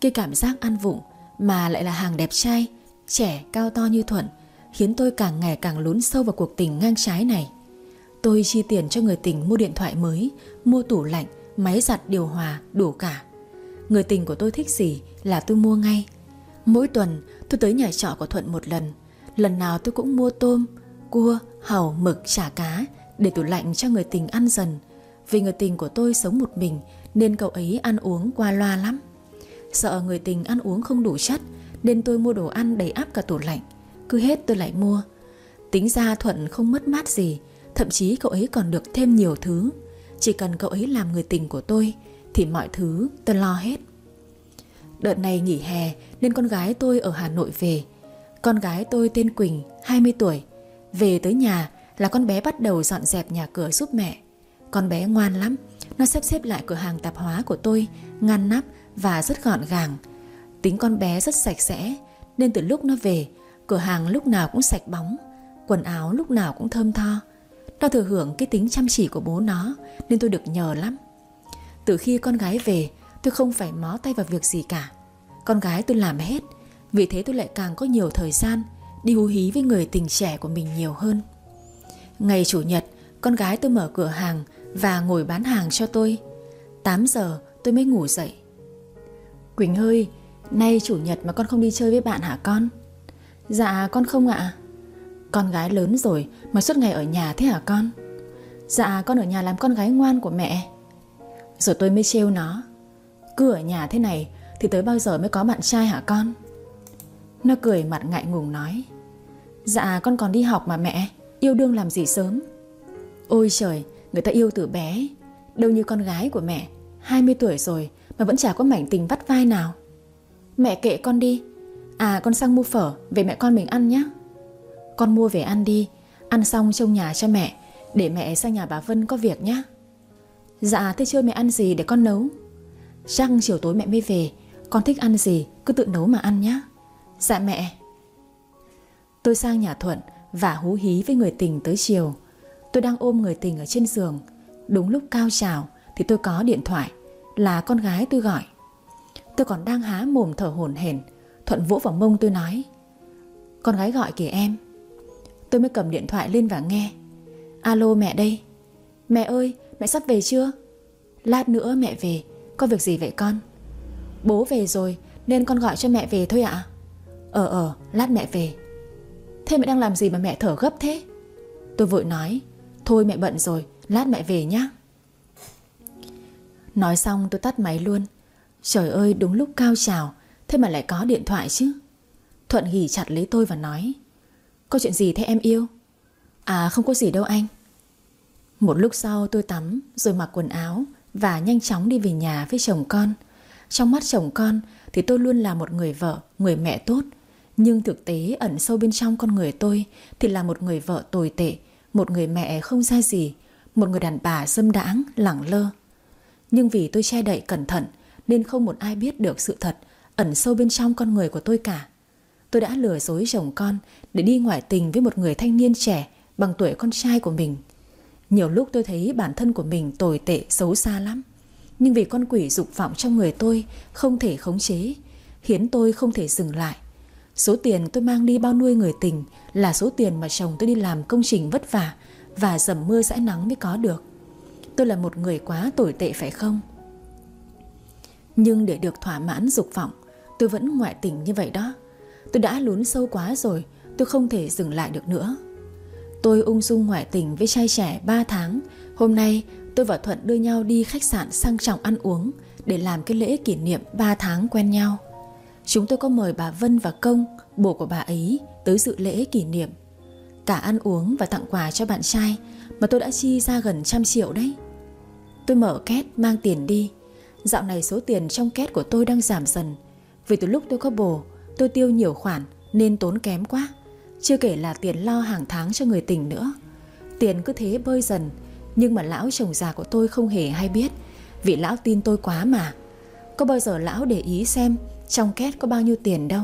Cái cảm giác ăn vụng Mà lại là hàng đẹp trai Trẻ cao to như Thuận Khiến tôi càng ngày càng lún sâu vào cuộc tình ngang trái này. Tôi chi tiền cho người tình mua điện thoại mới Mua tủ lạnh, máy giặt điều hòa, đủ cả. Người tình của tôi thích gì là tôi mua ngay. Mỗi tuần tôi tới nhà trọ của Thuận một lần Lần nào tôi cũng mua tôm, cua, hàu, mực, chả cá Để tủ lạnh cho người tình ăn dần. Vì người tình của tôi sống một mình Nên cậu ấy ăn uống qua loa lắm. Sợ người tình ăn uống không đủ chất Nên tôi mua đồ ăn đầy áp cả tủ lạnh. Cứ hết tôi lại mua. Tính ra Thuận không mất mát gì Thậm chí cậu ấy còn được thêm nhiều thứ. Chỉ cần cậu ấy làm người tình của tôi Thì mọi thứ tôi lo hết. Đợt này nghỉ hè Nên con gái tôi ở Hà Nội về. Con gái tôi tên Quỳnh 20 tuổi. Về tới nhà là con bé bắt đầu dọn dẹp nhà cửa giúp mẹ. Con bé ngoan lắm, Nó sắp xếp lại cửa hàng tạp hóa của tôi, Ngăn nắp và rất gọn gàng. Tính con bé rất sạch sẽ, Nên từ lúc nó về, Cửa hàng lúc nào cũng sạch bóng, Quần áo lúc nào cũng thơm tho. Nó thừa hưởng cái tính chăm chỉ của bố nó, Nên tôi được nhờ lắm. Từ khi con gái về, Tôi không phải mó tay vào việc gì cả. Con gái tôi làm hết vì thế tôi lại càng có nhiều thời gian Đi hú hí với người tình trẻ của mình nhiều hơn. Ngày Chủ nhật, Con gái tôi mở cửa hàng Và ngồi bán hàng cho tôi. 8 giờ, tôi mới ngủ dậy. Quỳnh ơi, Nay Chủ nhật mà con không đi chơi với bạn hả con? Dạ con không ạ. Con gái lớn rồi Mà suốt ngày ở nhà thế hả con? Dạ con ở nhà làm con gái ngoan của mẹ. Rồi tôi mới trêu nó. Cứ ở nhà thế này Thì tới bao giờ mới có bạn trai hả con? Nó cười mặt ngại ngùng nói Dạ con còn đi học mà mẹ, Yêu đương làm gì sớm? Ôi trời, Người ta yêu từ bé, Đâu như con gái của mẹ 20 tuổi rồi mà vẫn chả có mảnh tình vắt vai nào. Mẹ kệ con đi. À con sang mua phở Về mẹ con mình ăn nhé Con mua về ăn đi, Ăn xong trong nhà cho mẹ, Để mẹ sang nhà bà Vân có việc nhé Dạ thế chưa mẹ ăn gì để con nấu? Chắc chiều tối mẹ mới về, Con thích ăn gì cứ tự nấu mà ăn nhé Dạ mẹ. Tôi sang nhà Thuận Và hú hí với người tình tới chiều. Tôi đang ôm người tình ở trên giường. Đúng lúc cao trào Thì tôi có điện thoại, Là con gái tôi gọi. Tôi còn đang há mồm thở hổn hển, Thuận vỗ vào mông tôi nói, Con gái gọi kìa em. Tôi mới cầm điện thoại lên và nghe, Alo mẹ đây. Mẹ ơi, mẹ sắp về chưa? Lát nữa mẹ về, Có việc gì vậy con? Bố về rồi, nên con gọi cho mẹ về thôi ạ. Ờ ờ lát mẹ về. Thế mẹ đang làm gì mà mẹ thở gấp thế? Tôi vội nói, Thôi mẹ bận rồi, Lát mẹ về nhé Nói xong tôi tắt máy luôn. Trời ơi, đúng lúc cao trào, Thế mà lại có điện thoại chứ. Thuận ghi chặt lấy tôi và nói, Có chuyện gì thế em yêu? À không có gì đâu anh. Một lúc sau tôi tắm, Rồi mặc quần áo Và nhanh chóng đi về nhà với chồng con. Trong mắt chồng con Thì tôi luôn là một người vợ, Người mẹ tốt nhưng thực tế ẩn sâu bên trong con người tôi Thì là một người vợ tồi tệ Một người mẹ không ra gì Một người đàn bà dâm đãng, lẳng lơ Nhưng vì tôi che đậy cẩn thận Nên không một ai biết được sự thật ẩn sâu bên trong con người của tôi cả. Tôi đã lừa dối chồng con để đi ngoại tình với một người thanh niên trẻ bằng tuổi con trai của mình. Nhiều lúc tôi thấy bản thân của mình tồi tệ xấu xa lắm. Nhưng vì con quỷ dục vọng trong người tôi không thể khống chế, khiến tôi không thể dừng lại. Số tiền tôi mang đi bao nuôi người tình là số tiền mà chồng tôi đi làm công trình vất vả và dầm mưa dãi nắng mới có được. Tôi là một người quá tồi tệ phải không? Nhưng để được thỏa mãn dục vọng, Tôi vẫn ngoại tình như vậy đó Tôi đã lún sâu quá rồi, Tôi không thể dừng lại được nữa Tôi ung dung ngoại tình với trai trẻ 3 tháng Hôm nay, tôi và Thuận đưa nhau đi khách sạn sang trọng ăn uống Để làm cái lễ kỷ niệm 3 tháng quen nhau Chúng tôi có mời bà Vân và Công Bố của bà ấy, tới dự lễ kỷ niệm. Cả ăn uống và tặng quà cho bạn trai, Mà tôi đã chi ra gần trăm triệu đấy. Tôi mở két mang tiền đi. Dạo này số tiền trong két của tôi đang giảm dần. Vì từ lúc tôi có bồ, Tôi tiêu nhiều khoản nên tốn kém quá. Chưa kể là tiền lo hàng tháng cho người tình nữa. Tiền cứ thế bơi dần, Nhưng mà lão chồng già của tôi không hề hay biết, Vì lão tin tôi quá mà. Có bao giờ lão để ý xem trong két có bao nhiêu tiền đâu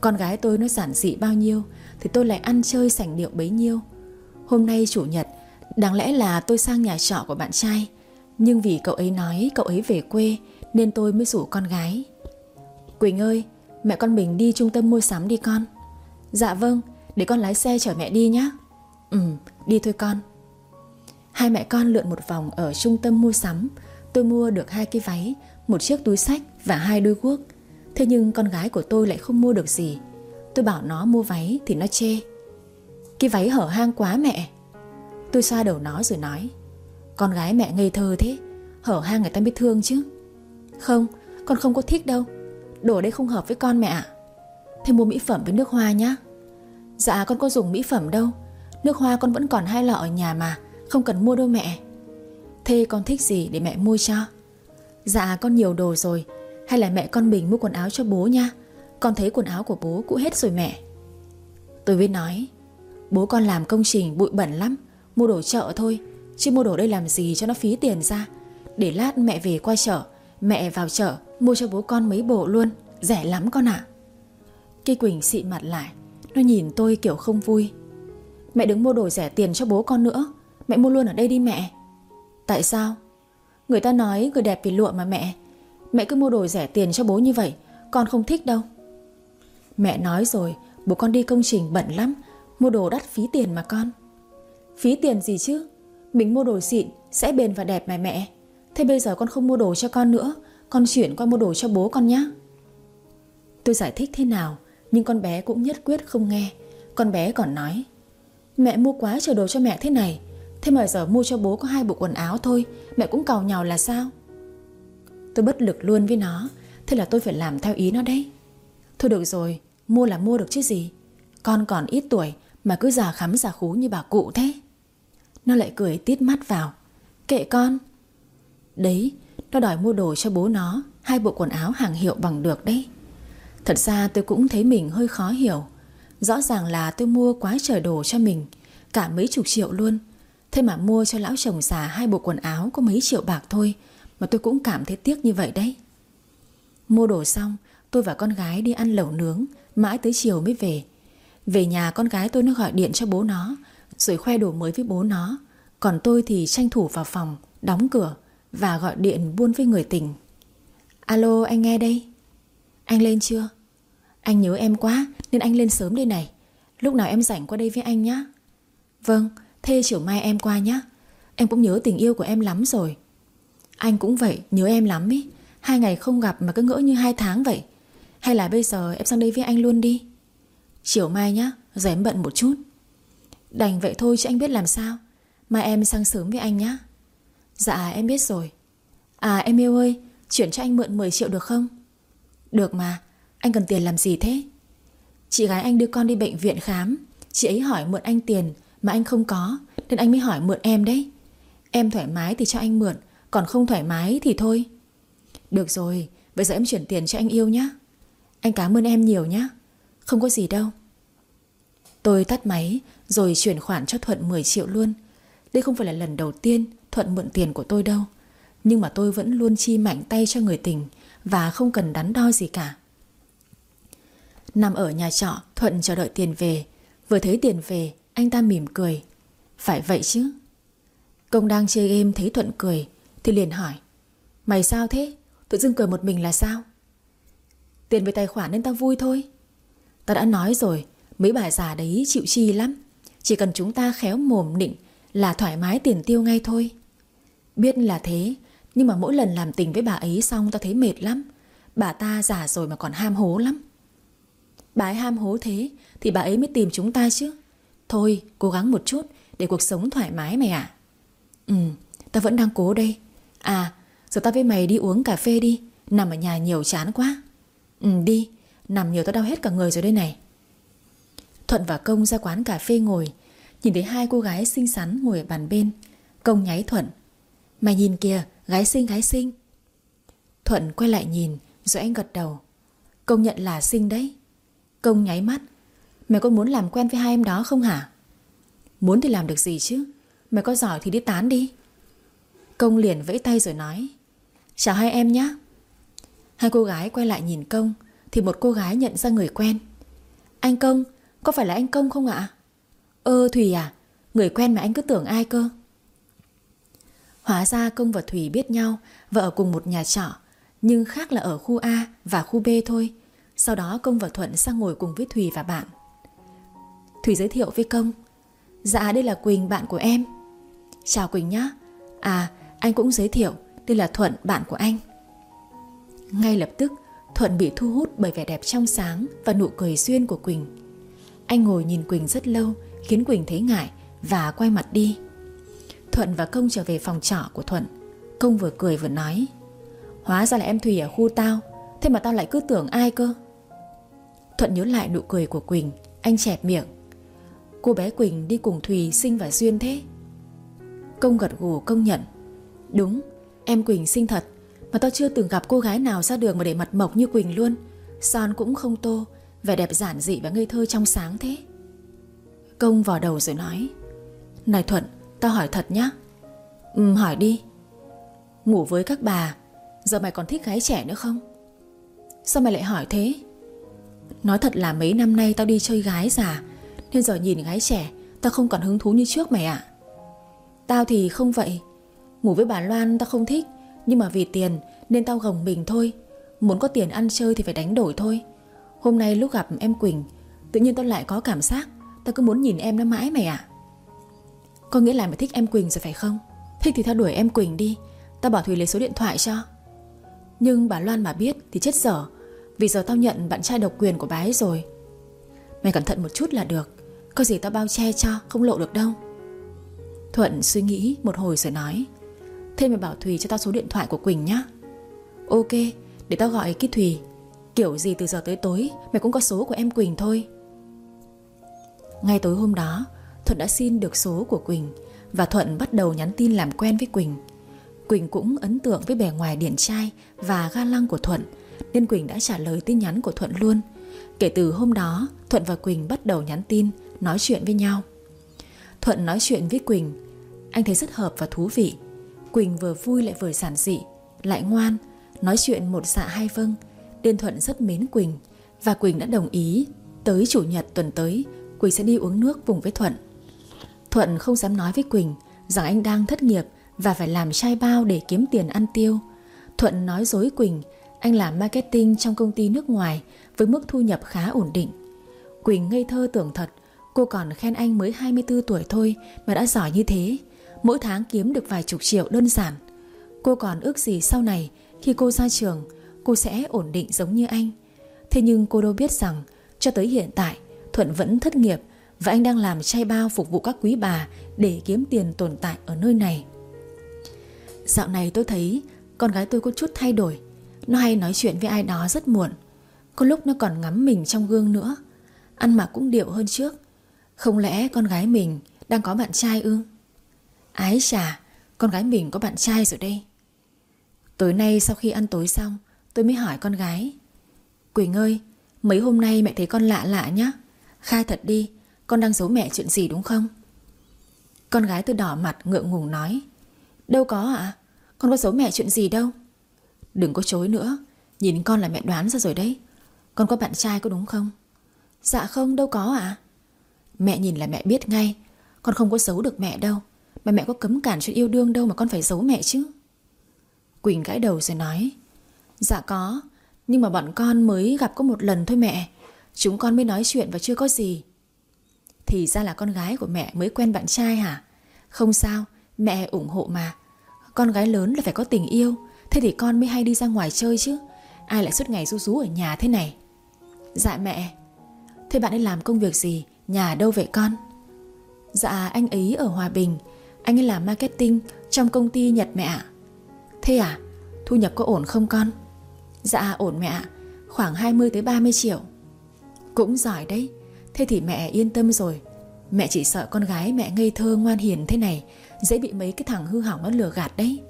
Con gái tôi nó giản dị bao nhiêu Thì tôi lại ăn chơi sảnh điệu bấy nhiêu Hôm nay chủ nhật Đáng lẽ là tôi sang nhà trọ của bạn trai Nhưng vì cậu ấy nói cậu ấy về quê Nên tôi mới rủ con gái Quỳnh ơi, mẹ con mình đi trung tâm mua sắm đi con. Dạ vâng, để con lái xe chở mẹ đi nhé. Ừ, đi thôi con. Hai mẹ con lượn một vòng ở trung tâm mua sắm. Tôi mua được hai cái váy, một chiếc túi sách và hai đôi guốc. Thế nhưng con gái của tôi lại không mua được gì. Tôi bảo nó mua váy thì nó chê. Cái váy hở hang quá mẹ. Tôi xoa đầu nó rồi nói. Con gái mẹ ngây thơ thế, hở hang người ta biết thương chứ. Không, con không có thích đâu. Đồ đấy không hợp với con mẹ ạ Thế mua mỹ phẩm với nước hoa nhá Dạ con có dùng mỹ phẩm đâu Nước hoa con vẫn còn hai lọ ở nhà mà Không cần mua đâu mẹ Thế con thích gì để mẹ mua cho Dạ con nhiều đồ rồi hay là mẹ con mình mua quần áo cho bố nha. Con thấy quần áo của bố cũ hết rồi mẹ. Tôi với nói, Bố con làm công trình bụi bẩn lắm, Mua đồ chợ thôi, Chứ mua đồ đây làm gì cho nó phí tiền ra. Để lát mẹ về qua chợ, Mẹ vào chợ Mua cho bố con mấy bộ luôn, Rẻ lắm con ạ. À. Cây Quỳnh xị mặt lại, Nó nhìn tôi kiểu không vui. Mẹ đừng mua đồ rẻ tiền cho bố con nữa, Mẹ mua luôn ở đây đi mẹ. Tại sao? Người ta nói người đẹp vì lụa mà mẹ Mẹ cứ mua đồ rẻ tiền cho bố như vậy, Con không thích đâu. Mẹ nói rồi, Bố con đi công trình bận lắm, Mua đồ đắt phí tiền mà con. Phí tiền gì chứ? Mình mua đồ xịn sẽ bền và đẹp mà mẹ. Thế bây giờ con không mua đồ cho con nữa, Con chuyển qua mua đồ cho bố con nhé Tôi giải thích thế nào, Nhưng con bé cũng nhất quyết không nghe. Con bé còn nói, Mẹ mua quá trời đồ cho mẹ thế này, Thế mà giờ mua cho bố có hai bộ quần áo thôi, Mẹ cũng cào nhào là sao? Tôi bất lực luôn với nó. Thế là tôi phải làm theo ý nó đấy. Thôi được rồi, Mua là mua được chứ gì. Con còn ít tuổi Mà cứ già khắm già khú như bà cụ thế. Nó lại cười tít mắt vào. Kệ con. Đấy, Nó đòi mua đồ cho bố nó, Hai bộ quần áo hàng hiệu bằng được đấy. Thật ra tôi cũng thấy mình hơi khó hiểu. Rõ ràng là tôi mua quá trời đồ cho mình, Cả mấy chục triệu luôn. Thế mà mua cho lão chồng già hai bộ quần áo có mấy triệu bạc thôi mà tôi cũng cảm thấy tiếc như vậy đấy. Mua đồ xong, Tôi và con gái đi ăn lẩu nướng, Mãi tới chiều mới về. Về nhà con gái tôi nó gọi điện cho bố nó, Rồi khoe đồ mới với bố nó. Còn tôi thì tranh thủ vào phòng, Đóng cửa Và gọi điện buôn với người tình. Alo, anh nghe đây. Anh lên chưa? Anh nhớ em quá, Nên anh lên sớm đây này. Lúc nào em rảnh qua đây với anh nhé Vâng Thế chiều mai em qua nhé Em cũng nhớ tình yêu của em lắm rồi. Anh cũng vậy, nhớ em lắm ý. Hai ngày không gặp mà cứ ngỡ như hai tháng vậy. Hay là bây giờ em sang đây với anh luôn đi. Chiều mai nhá, Giờ em bận một chút. Đành vậy thôi chứ anh biết làm sao. Mai em sang sớm với anh nhá. Dạ em biết rồi. À em yêu ơi, Chuyển cho anh mượn 10 triệu được không? Được mà, Anh cần tiền làm gì thế? Chị gái anh đưa con đi bệnh viện khám. Chị ấy hỏi mượn anh tiền Mà anh không có, Nên anh mới hỏi mượn em đấy. Em thoải mái thì cho anh mượn còn không thoải mái thì thôi. Được rồi, Bây giờ em chuyển tiền cho anh yêu nhé Anh cảm ơn em nhiều nhé Không có gì đâu. Tôi tắt máy, Rồi chuyển khoản cho Thuận 10 triệu luôn. Đây không phải là lần đầu tiên Thuận mượn tiền của tôi đâu. Nhưng mà tôi vẫn luôn chi mạnh tay cho người tình Và không cần đắn đo gì cả. Nằm ở nhà trọ, Thuận chờ đợi tiền về. Vừa thấy tiền về, Anh ta mỉm cười. Phải vậy chứ? Công đang chơi game thấy Thuận cười. Thì liền hỏi, Mày sao thế? Tự dưng cười một mình là sao? Tiền về tài khoản nên tao vui thôi. Tao đã nói rồi, Mấy bà già đấy chịu chi lắm. Chỉ cần chúng ta khéo mồm nịnh Là thoải mái tiền tiêu ngay thôi. Biết là thế, Nhưng mà mỗi lần làm tình với bà ấy xong Tao thấy mệt lắm. Bà ta già rồi mà còn ham hố lắm. Bà ấy ham hố thế Thì bà ấy mới tìm chúng ta chứ. Thôi, cố gắng một chút Để cuộc sống thoải mái mày ạ. Ừ tao vẫn đang cố đây. À giờ tao với mày đi uống cà phê đi. Nằm ở nhà nhiều chán quá. Ừ đi. Nằm nhiều tao đau hết cả người rồi đây này. Thuận và Công ra quán cà phê ngồi. Nhìn thấy hai cô gái xinh xắn ngồi ở bàn bên. Công nháy Thuận. Mày nhìn kìa, gái xinh gái xinh. Thuận quay lại nhìn, Rồi anh gật đầu. Công nhận là xinh đấy. Công nháy mắt. Mày có muốn làm quen với hai em đó không hả? Muốn thì làm được gì chứ? Mày có giỏi thì đi tán đi. Công liền vẫy tay rồi nói, Chào hai em nhé. Hai cô gái quay lại nhìn Công, Thì một cô gái nhận ra người quen. Anh Công, Có phải là anh Công không ạ? Ơ, Thùy à Người quen mà anh cứ tưởng ai cơ? Hóa ra Công và Thùy biết nhau Và ở cùng một nhà trọ, Nhưng khác là ở khu A và khu B thôi. Sau đó Công và Thuận sang ngồi cùng với Thùy và bạn. Thùy giới thiệu với Công Dạ đây là Quỳnh, bạn của em. Chào Quỳnh nhá. À anh cũng giới thiệu Đây là Thuận, bạn của anh. Ngay lập tức, Thuận bị thu hút bởi vẻ đẹp trong sáng Và nụ cười duyên của Quỳnh. Anh ngồi nhìn Quỳnh rất lâu, Khiến Quỳnh thấy ngại Và quay mặt đi. Thuận và Công trở về phòng trọ của Thuận. Công vừa cười vừa nói, Hóa ra là em Thùy ở khu tao, Thế mà tao lại cứ tưởng ai cơ? Thuận nhớ lại nụ cười của Quỳnh, Anh chẹp miệng, Cô bé Quỳnh đi cùng Thùy xinh và duyên thế. Công gật gù công nhận Đúng, em Quỳnh xinh thật. Mà tao chưa từng gặp cô gái nào ra đường mà để mặt mộc như Quỳnh luôn. Son cũng không tô, Vẻ đẹp giản dị và ngây thơ trong sáng thế. Công vào đầu rồi nói, Này Thuận, Tao hỏi thật nhá. Ừ hỏi đi. Ngủ với các bà, Giờ mày còn thích gái trẻ nữa không? Sao mày lại hỏi thế? Nói thật là mấy năm nay tao đi chơi gái già, Nên giờ nhìn gái trẻ, Tao không còn hứng thú như trước mày ạ. Tao thì không vậy Ngủ với bà Loan tao không thích. Nhưng mà vì tiền, nên tao gồng mình thôi. Muốn có tiền ăn chơi thì phải đánh đổi thôi. Hôm nay lúc gặp em Quỳnh, Tự nhiên tao lại có cảm giác. Tao cứ muốn nhìn em nó mãi mày ạ. Có nghĩa là mày thích em Quỳnh rồi phải không? Thích thì tao đuổi em Quỳnh đi. Tao bảo Thùy lấy số điện thoại cho. Nhưng bà Loan mà biết thì chết dở. Vì giờ tao nhận bạn trai độc quyền của bà ấy rồi. Mày cẩn thận một chút là được. Có gì tao bao che cho, Không lộ được đâu. Thuận suy nghĩ một hồi rồi nói. Thế mày bảo Thùy cho tao số điện thoại của Quỳnh nhá. Ok, Để tao gọi cái Thùy. Kiểu gì từ giờ tới tối, Mày cũng có số của em Quỳnh thôi. Ngay tối hôm đó, Thuận đã xin được số của Quỳnh Và Thuận bắt đầu nhắn tin làm quen với Quỳnh. Quỳnh cũng ấn tượng với bề ngoài điển trai Và ga lăng của Thuận, Nên Quỳnh đã trả lời tin nhắn của Thuận luôn. Kể từ hôm đó, Thuận và Quỳnh bắt đầu nhắn tin, Nói chuyện với nhau. Thuận nói chuyện với Quỳnh, Anh thấy rất hợp và thú vị. Quỳnh vừa vui lại vừa giản dị, Lại ngoan, Nói chuyện một dạ hai vâng Nên Thuận rất mến Quỳnh, Và Quỳnh đã đồng ý Tới chủ nhật tuần tới, Quỳnh sẽ đi uống nước cùng với Thuận. Thuận không dám nói với Quỳnh Rằng anh đang thất nghiệp Và phải làm chai bao để kiếm tiền ăn tiêu. Thuận nói dối Quỳnh, Anh làm marketing trong công ty nước ngoài Với mức thu nhập khá ổn định. Quỳnh ngây thơ tưởng thật, Cô còn khen anh mới 24 tuổi thôi Mà đã giỏi như thế. Mỗi tháng kiếm được vài chục triệu đơn giản. Cô còn ước gì sau này, Khi cô ra trường, Cô sẽ ổn định giống như anh. Thế nhưng cô đâu biết rằng, Cho tới hiện tại, Thuận vẫn thất nghiệp Và anh đang làm chay bao phục vụ các quý bà Để kiếm tiền tồn tại ở nơi này. Dạo này tôi thấy Con gái tôi có chút thay đổi. Nó hay nói chuyện với ai đó rất muộn. Có lúc nó còn ngắm mình trong gương nữa. Ăn mặc cũng điệu hơn trước. Không lẽ con gái mình đang có bạn trai ư? Ái chà, Con gái mình có bạn trai rồi đây. Tối nay sau khi ăn tối xong, Tôi mới hỏi con gái. Quỳnh ơi, Mấy hôm nay mẹ thấy con lạ lạ nhá. Khai thật đi, Con đang giấu mẹ chuyện gì đúng không? Con gái tôi đỏ mặt, ngượng ngùng nói. Đâu có ạ à? Con có giấu mẹ chuyện gì đâu. Đừng có chối nữa, Nhìn con là mẹ đoán ra rồi đấy. Con có bạn trai có đúng không? Dạ không, đâu có ạ. À? Mẹ nhìn là mẹ biết ngay, Con không có giấu được mẹ đâu. Mà mẹ có cấm cản chuyện yêu đương đâu mà con phải giấu mẹ chứ. Quỳnh gãi đầu rồi nói Dạ có, Nhưng mà bọn con mới gặp có một lần thôi mẹ. Chúng con mới nói chuyện và chưa có gì. Thì ra là con gái của mẹ mới quen bạn trai hả? Không sao, Mẹ ủng hộ mà. Con gái lớn là phải có tình yêu, Thế thì con mới hay đi ra ngoài chơi chứ. Ai lại suốt ngày ru rú ở nhà thế này? Dạ mẹ. Thế bạn ấy làm công việc gì? Nhà đâu vậy con? Dạ anh ấy ở Hòa Bình. Anh ấy làm marketing trong công ty Nhật mẹ ạ. Thế à? Thu nhập có ổn không con? Dạ ổn mẹ ạ. Khoảng 20 tới 30 triệu. Cũng giỏi đấy. Thế thì mẹ yên tâm rồi. Mẹ chỉ sợ con gái mẹ ngây thơ ngoan hiền thế này, Dễ bị mấy cái thằng hư hỏng nó lừa gạt đấy.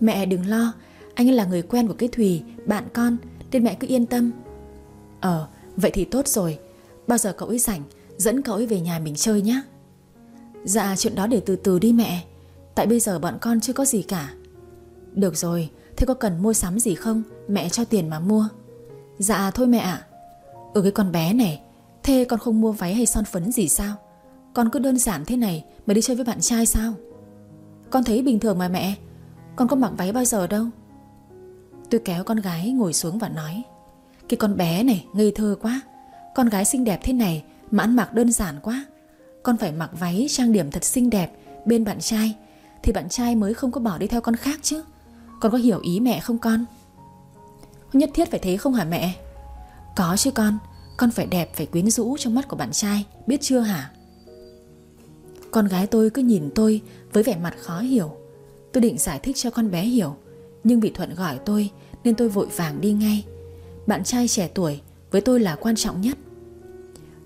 Mẹ đừng lo, Anh ấy là người quen của cái Thùy, Bạn con, Nên mẹ cứ yên tâm. Ờ vậy thì tốt rồi. Bao giờ cậu ấy rảnh, Dẫn cậu ấy về nhà mình chơi nhé Dạ chuyện đó để từ từ đi mẹ. Tại bây giờ bọn con chưa có gì cả. Được rồi, Thế có cần mua sắm gì không? Mẹ cho tiền mà mua. Dạ thôi mẹ ạ. Ừ cái con bé này, Thế con không mua váy hay son phấn gì sao? Con cứ đơn giản thế này Mà đi chơi với bạn trai sao? Con thấy bình thường mà mẹ. Con có mặc váy bao giờ đâu. Tôi kéo con gái ngồi xuống và nói, Cái con bé này ngây thơ quá. Con gái xinh đẹp thế này Mà ăn mặc đơn giản quá. Con phải mặc váy trang điểm thật xinh đẹp Bên bạn trai, Thì bạn trai mới không có bỏ đi theo con khác chứ. Con có hiểu ý mẹ không con? Nhất thiết phải thế không hả mẹ? Có chứ con Con phải đẹp, phải quyến rũ trong mắt của bạn trai, Biết chưa hả? Con gái tôi cứ nhìn tôi Với vẻ mặt khó hiểu. Tôi định giải thích cho con bé hiểu, Nhưng bị Thuận gọi tôi Nên tôi vội vàng đi ngay. Bạn trai trẻ tuổi với tôi là quan trọng nhất.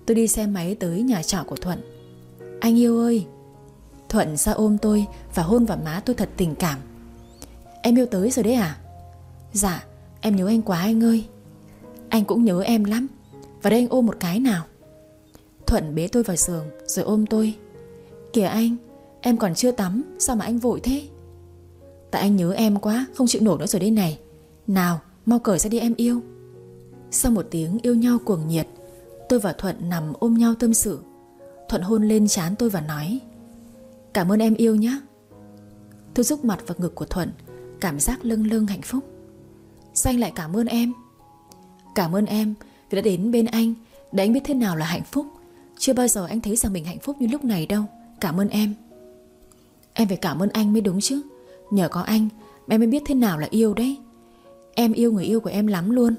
Tôi đi xe máy tới nhà trọ của Thuận. Anh yêu ơi. Thuận ra ôm tôi Và hôn vào má tôi thật tình cảm. Em yêu tới rồi đấy à? Dạ em nhớ anh quá anh ơi. Anh cũng nhớ em lắm. Và đây anh ôm một cái nào? Thuận bế tôi vào giường Rồi ôm tôi. Kìa anh, Em còn chưa tắm, Sao mà anh vội thế? Tại anh nhớ em quá, Không chịu nổi nữa rồi đây này. Nào, mau cởi ra đi em yêu. Sau một tiếng yêu nhau cuồng nhiệt, Tôi và Thuận nằm ôm nhau tâm sự. Thuận hôn lên chán tôi và nói, Cảm ơn em yêu nhé. Tôi rúc mặt vào ngực của Thuận, Cảm giác lưng lưng hạnh phúc. Sao anh lại cảm ơn em? Cảm ơn em vì đã đến bên anh, Để anh biết thế nào là hạnh phúc. Chưa bao giờ anh thấy rằng mình hạnh phúc như lúc này đâu. Cảm ơn em. Em phải cảm ơn anh mới đúng chứ. Nhờ có anh, em mới biết thế nào là yêu đấy. Em yêu người yêu của em lắm luôn.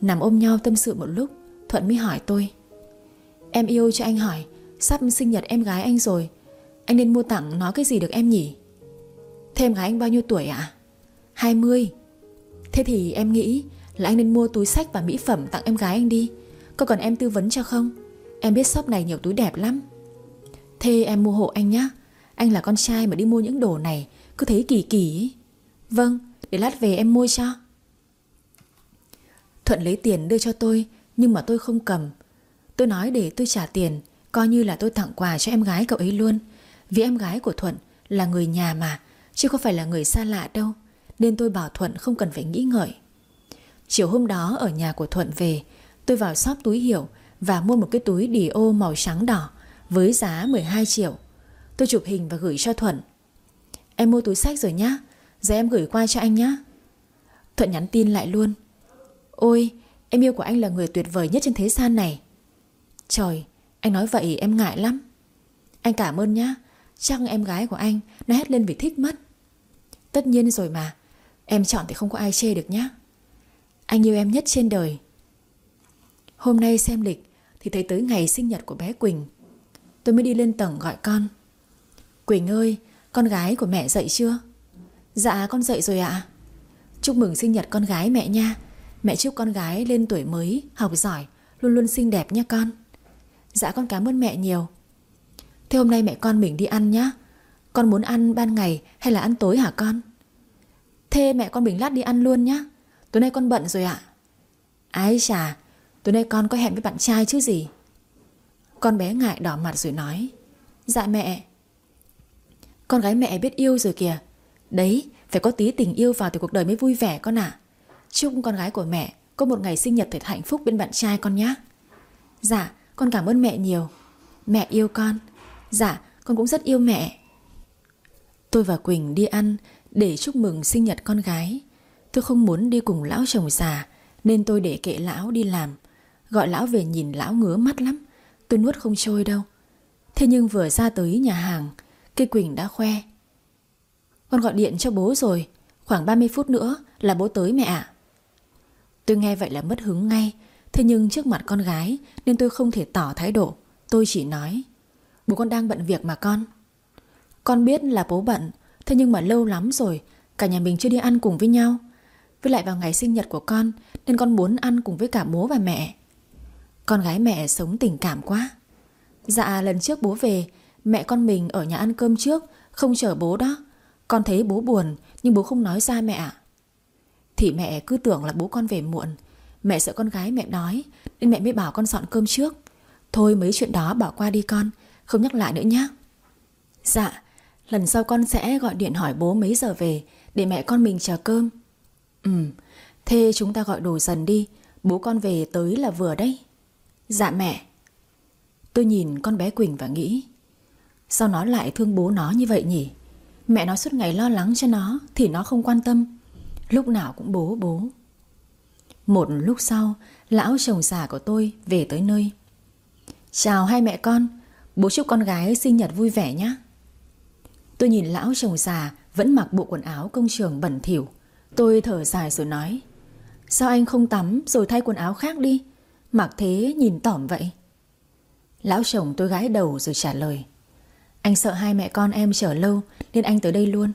Nằm ôm nhau tâm sự một lúc, Thuận mới hỏi tôi Em yêu cho anh hỏi Sắp sinh nhật em gái anh rồi. Anh nên mua tặng nó cái gì được em nhỉ? Thêm gái anh bao nhiêu tuổi ạ? À? 20 Thế thì em nghĩ là anh nên mua túi sách và mỹ phẩm tặng em gái anh đi. Có cần em tư vấn cho không? Em biết shop này nhiều túi đẹp lắm. Thế em mua hộ anh nhé Anh là con trai mà đi mua những đồ này, Cứ thấy kỳ kỳ Vâng để lát về em mua cho. Thuận lấy tiền đưa cho tôi, Nhưng mà tôi không cầm. Tôi nói để tôi trả tiền, Coi như là tôi tặng quà cho em gái cậu ấy luôn. Vì em gái của Thuận là người nhà mà, Chứ không phải là người xa lạ đâu, Nên tôi bảo Thuận không cần phải nghĩ ngợi. Chiều hôm đó ở nhà của Thuận về, Tôi vào shop túi hiểu Và mua một cái túi đi ô màu trắng đỏ Với giá 12 triệu. Tôi chụp hình và gửi cho Thuận. Em mua túi sách rồi nhá, Giờ em gửi qua cho anh nhá. Thuận nhắn tin lại luôn. Ôi, em yêu của anh là người tuyệt vời nhất trên thế gian này. Trời, Anh nói vậy em ngại lắm. Anh cảm ơn nhá. Chắc em gái của anh, Nó hét lên vì thích mất. Tất nhiên rồi mà, Em chọn thì không có ai chê được nhá. Anh yêu em nhất trên đời. Hôm nay xem lịch, Thì thấy tới ngày sinh nhật của bé Quỳnh. Tôi mới đi lên tầng gọi con. Quỳnh ơi, Con gái của mẹ dậy chưa? Dạ con dậy rồi ạ. Chúc mừng sinh nhật con gái mẹ nha. Mẹ chúc con gái lên tuổi mới, Học giỏi, Luôn luôn xinh đẹp nha con. Dạ con cảm ơn mẹ nhiều. Thế hôm nay mẹ con mình đi ăn nhá. Con muốn ăn ban ngày hay là ăn tối hả con? Thế mẹ con mình lát đi ăn luôn nhá. Tối nay con bận rồi ạ. Ái chà, Tối nay con có hẹn với bạn trai chứ gì? Con bé ngại đỏ mặt rồi nói. Dạ mẹ. Con gái mẹ biết yêu rồi kìa. Đấy, phải có tí tình yêu vào thì cuộc đời mới vui vẻ con ạ. Chúc con gái của mẹ Có một ngày sinh nhật thật hạnh phúc bên bạn trai con nhé Dạ con cảm ơn mẹ nhiều. Mẹ yêu con. Dạ con cũng rất yêu mẹ. Tôi và Quỳnh đi ăn Để chúc mừng sinh nhật con gái. Tôi không muốn đi cùng lão chồng già, Nên tôi để kệ lão đi làm. Gọi lão về nhìn lão ngứa mắt lắm. Tôi nuốt không trôi đâu. Thế nhưng vừa ra tới nhà hàng, Cây Quỳnh đã khoe. Con gọi điện cho bố rồi. Khoảng 30 phút nữa là bố tới mẹ ạ. Tôi nghe vậy là mất hứng ngay. Thế nhưng trước mặt con gái, Nên tôi không thể tỏ thái độ. Tôi chỉ nói, Bố con đang bận việc mà con. Con biết là bố bận, Thế nhưng mà lâu lắm rồi, Cả nhà mình chưa đi ăn cùng với nhau. Với lại vào ngày sinh nhật của con, Nên con muốn ăn cùng với cả bố và mẹ. Con gái mẹ sống tình cảm quá. Dạ lần trước bố về, Mẹ con mình ở nhà ăn cơm trước, Không chờ bố đó. Con thấy bố buồn, Nhưng bố không nói ra mẹ ạ. Thì mẹ cứ tưởng là bố con về muộn Mẹ sợ con gái mẹ nói, Nên mẹ mới bảo con dọn cơm trước. Thôi mấy chuyện đó bỏ qua đi con, Không nhắc lại nữa nhé Dạ Lần sau con sẽ gọi điện hỏi bố mấy giờ về, Để mẹ con mình chờ cơm. Ừ Thế chúng ta gọi đồ dần đi, Bố con về tới là vừa đấy. Dạ mẹ. Tôi nhìn con bé Quỳnh và nghĩ, Sao nó lại thương bố nó như vậy nhỉ? Mẹ nó suốt ngày lo lắng cho nó Thì nó không quan tâm. Lúc nào cũng bố bố một lúc sau, Lão chồng già của tôi về tới nơi. Chào hai mẹ con, Bố chúc con gái sinh nhật vui vẻ nhé. Tôi nhìn lão chồng già Vẫn mặc bộ quần áo công trường bẩn thỉu. Tôi thở dài rồi nói, Sao anh không tắm rồi thay quần áo khác đi? Mặc thế nhìn tỏm vậy. Lão chồng tôi gái đầu rồi trả lời, Anh sợ hai mẹ con em chờ lâu Nên anh tới đây luôn.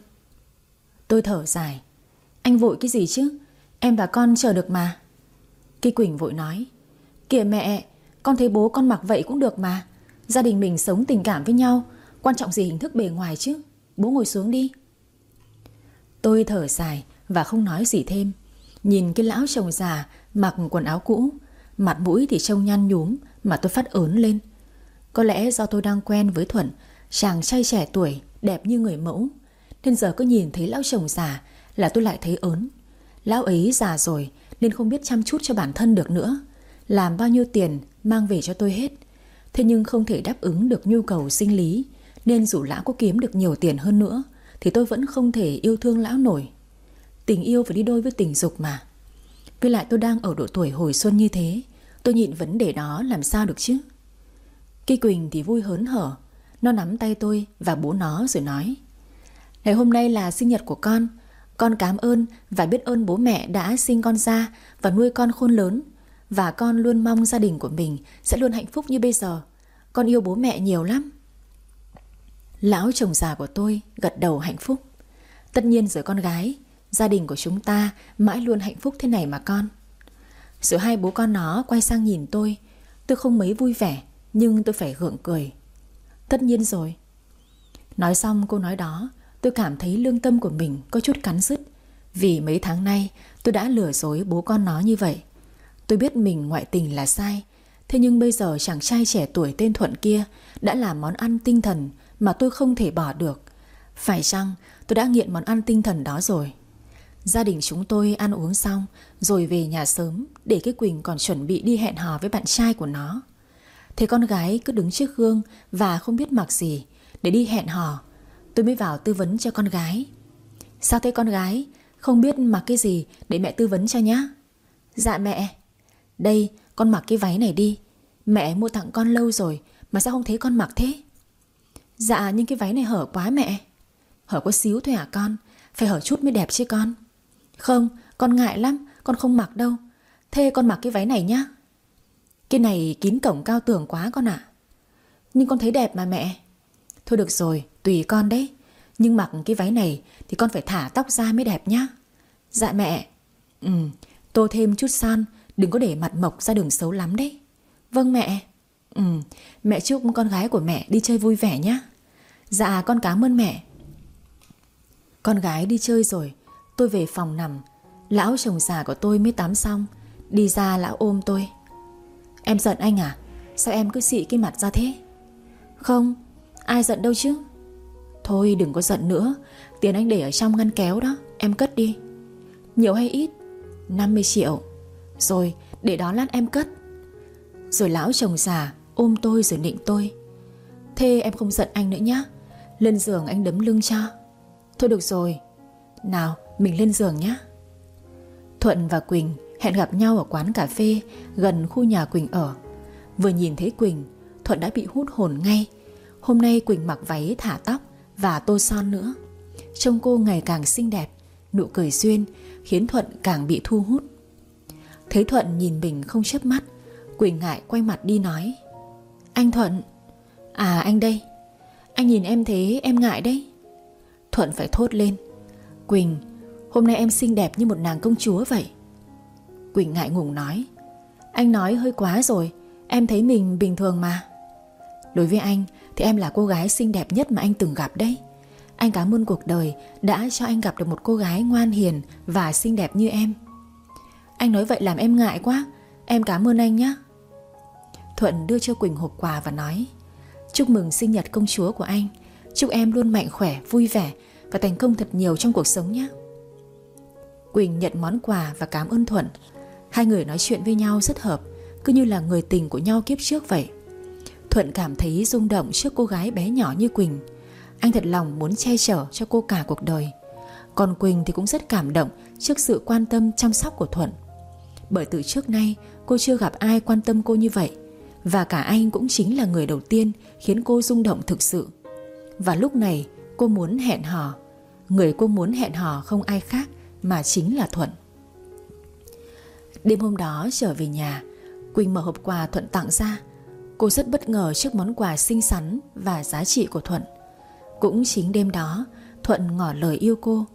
Tôi thở dài, Anh vội cái gì chứ? Em và con chờ được mà. Kỳ Quỳnh vội nói, Kìa mẹ, Con thấy bố con mặc vậy cũng được mà. Gia đình mình sống tình cảm với nhau, Quan trọng gì hình thức bề ngoài chứ? Bố ngồi xuống đi. Tôi thở dài và không nói gì thêm. Nhìn cái lão chồng già Mặc quần áo cũ, Mặt mũi thì trông nhăn nhúm Mà tôi phát ớn lên. Có lẽ do tôi đang quen với Thuận, Chàng trai trẻ tuổi, đẹp như người mẫu, Nên giờ cứ nhìn thấy lão chồng già Là tôi lại thấy ớn. Lão ấy già rồi nên không biết chăm chút cho bản thân được nữa. Làm bao nhiêu tiền mang về cho tôi hết. Thế nhưng không thể đáp ứng được nhu cầu sinh lý, nên dù lão có kiếm được nhiều tiền hơn nữa, thì tôi vẫn không thể yêu thương lão nổi. Tình yêu phải đi đôi với tình dục mà. Với lại tôi đang ở độ tuổi hồi xuân như thế, tôi nhịn vấn đề đó làm sao được chứ? Kỳ Quỳnh thì vui hớn hở, nó nắm tay tôi và bố nó rồi nói Ngày hôm nay là sinh nhật của con con cảm ơn và biết ơn bố mẹ đã sinh con ra và nuôi con khôn lớn. Và con luôn mong gia đình của mình sẽ luôn hạnh phúc như bây giờ. Con yêu bố mẹ nhiều lắm. Lão chồng già của tôi gật đầu hạnh phúc. Tất nhiên rồi con gái, Gia đình của chúng ta mãi luôn hạnh phúc thế này mà con Rồi hai bố con nó quay sang nhìn tôi Tôi không mấy vui vẻ Nhưng tôi phải gượng cười Tất nhiên rồi Nói xong câu nói đó Tôi cảm thấy lương tâm của mình có chút cắn rứt. Vì mấy tháng nay, tôi đã lừa dối bố con nó như vậy. Tôi biết mình ngoại tình là sai, Thế nhưng bây giờ chàng trai trẻ tuổi tên Thuận kia Đã là món ăn tinh thần Mà tôi không thể bỏ được. Phải chăng tôi đã nghiện món ăn tinh thần đó rồi? Gia đình chúng tôi ăn uống xong, Rồi về nhà sớm Để cái Quỳnh còn chuẩn bị đi hẹn hò với bạn trai của nó. Thấy con gái cứ đứng trước gương Và không biết mặc gì Để đi hẹn hò. Tôi mới vào tư vấn cho con gái. Sao thế con gái? Không biết mặc cái gì để mẹ tư vấn cho nhá. Dạ mẹ. Đây, con mặc cái váy này đi. Mẹ mua tặng con lâu rồi, Mà sao không thấy con mặc thế? Dạ nhưng cái váy này hở quá mẹ. Hở có xíu thôi à con? Phải hở chút mới đẹp chứ con. Không, con ngại lắm, Con không mặc đâu. Thế con mặc cái váy này nhá. Cái này kín cổng cao tường quá con ạ. Nhưng con thấy đẹp mà mẹ. Thôi được rồi tùy con đấy. Nhưng mặc cái váy này Thì con phải thả tóc ra mới đẹp nhá. Dạ mẹ. Ừ tô thêm chút son, Đừng có để mặt mộc ra đường xấu lắm đấy. Vâng mẹ. Ừ mẹ chúc con gái của mẹ đi chơi vui vẻ nhá. Dạ con cảm ơn mẹ. Con gái đi chơi rồi, Tôi về phòng nằm. Lão chồng già của tôi mới tắm xong, Đi ra lão ôm tôi. Em giận anh à? Sao em cứ xị cái mặt ra thế? Không, Ai giận đâu chứ? Thôi đừng có giận nữa. Tiền anh để ở trong ngăn kéo đó. Em cất đi. Nhiều hay ít? 50 triệu. Rồi để đó lát em cất. Rồi lão chồng già ôm tôi rồi nịnh tôi. Thế em không giận anh nữa nhá. Lên giường anh đấm lưng cho. Thôi được rồi. Nào mình lên giường nhá. Thuận và Quỳnh hẹn gặp nhau ở quán cà phê gần khu nhà Quỳnh ở. Vừa nhìn thấy Quỳnh, Thuận đã bị hút hồn ngay. Hôm nay Quỳnh mặc váy thả tóc và tô son nữa. Trông cô ngày càng xinh đẹp, nụ cười duyên khiến Thuận càng bị thu hút. Thấy Thuận nhìn mình không chớp mắt, Quỳnh ngại quay mặt đi nói. Anh Thuận, à anh đây, anh nhìn em thế em ngại đấy. Thuận phải thốt lên. Quỳnh, hôm nay em xinh đẹp như một nàng công chúa vậy. Quỳnh ngại ngùng nói. Anh nói hơi quá rồi, em thấy mình bình thường mà. Đối với anh thì em là cô gái xinh đẹp nhất mà anh từng gặp đấy. Anh cảm ơn cuộc đời đã cho anh gặp được một cô gái ngoan hiền và xinh đẹp như em. Anh nói vậy làm em ngại quá, em cảm ơn anh nhé. Thuận đưa cho Quỳnh hộp quà và nói Chúc mừng sinh nhật công chúa của anh Chúc em luôn mạnh khỏe, vui vẻ Và thành công thật nhiều trong cuộc sống nhé Quỳnh nhận món quà và cảm ơn Thuận Hai người nói chuyện với nhau rất hợp Cứ như là người tình của nhau kiếp trước vậy Thuận cảm thấy rung động trước cô gái bé nhỏ như Quỳnh Anh thật lòng muốn che chở cho cô cả cuộc đời Còn Quỳnh thì cũng rất cảm động Trước sự quan tâm chăm sóc của Thuận Bởi từ trước nay cô chưa gặp ai quan tâm cô như vậy và cả anh cũng chính là người đầu tiên khiến cô rung động thực sự. Và lúc này cô muốn hẹn hò. Người cô muốn hẹn hò không ai khác mà chính là Thuận. Đêm hôm đó trở về nhà, Quỳnh mở hộp quà Thuận tặng ra. Cô rất bất ngờ trước món quà xinh xắn và giá trị của Thuận. Cũng chính đêm đó, Thuận ngỏ lời yêu cô.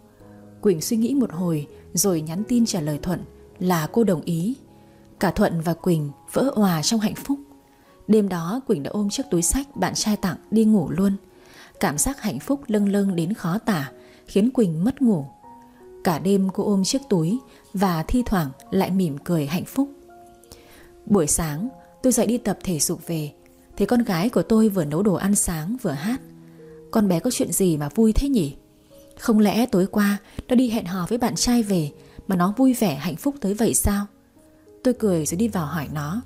Quỳnh suy nghĩ một hồi rồi nhắn tin trả lời Thuận là cô đồng ý. Cả Thuận và Quỳnh vỡ hòa trong hạnh phúc. Đêm đó Quỳnh đã ôm chiếc túi sách bạn trai tặng đi ngủ luôn. Cảm giác hạnh phúc lâng lâng đến khó tả khiến Quỳnh mất ngủ. Cả đêm cô ôm chiếc túi và thi thoảng lại mỉm cười hạnh phúc. Buổi sáng tôi dậy đi tập thể dục về. Thấy con gái của tôi vừa nấu đồ ăn sáng, vừa hát. Con bé có chuyện gì mà vui thế nhỉ? Không lẽ tối qua Nó đi hẹn hò với bạn trai về Mà nó vui vẻ, hạnh phúc tới vậy sao? Tôi cười rồi đi vào hỏi nó.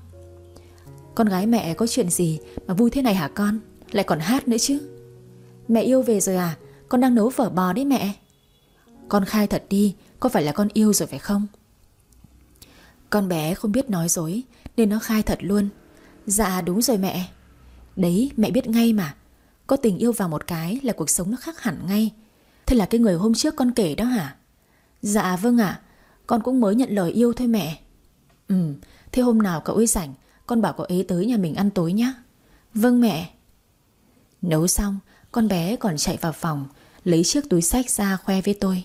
Con gái mẹ có chuyện gì mà vui thế này hả con? Lại còn hát nữa chứ. Mẹ yêu về rồi à? Con đang nấu phở bò đấy mẹ. Con khai thật đi, Có phải là con yêu rồi phải không? Con bé không biết nói dối nên nó khai thật luôn. Dạ đúng rồi mẹ. Đấy, mẹ biết ngay mà. Có tình yêu vào một cái là cuộc sống nó khác hẳn ngay. Thế là cái người hôm trước con kể đó hả? Dạ vâng ạ. Con cũng mới nhận lời yêu thôi mẹ. Ừ Thế hôm nào cậu ấy rảnh, con bảo cậu ấy tới nhà mình ăn tối nhé Vâng mẹ. Nấu xong, Con bé còn chạy vào phòng, Lấy chiếc túi sách ra khoe với tôi.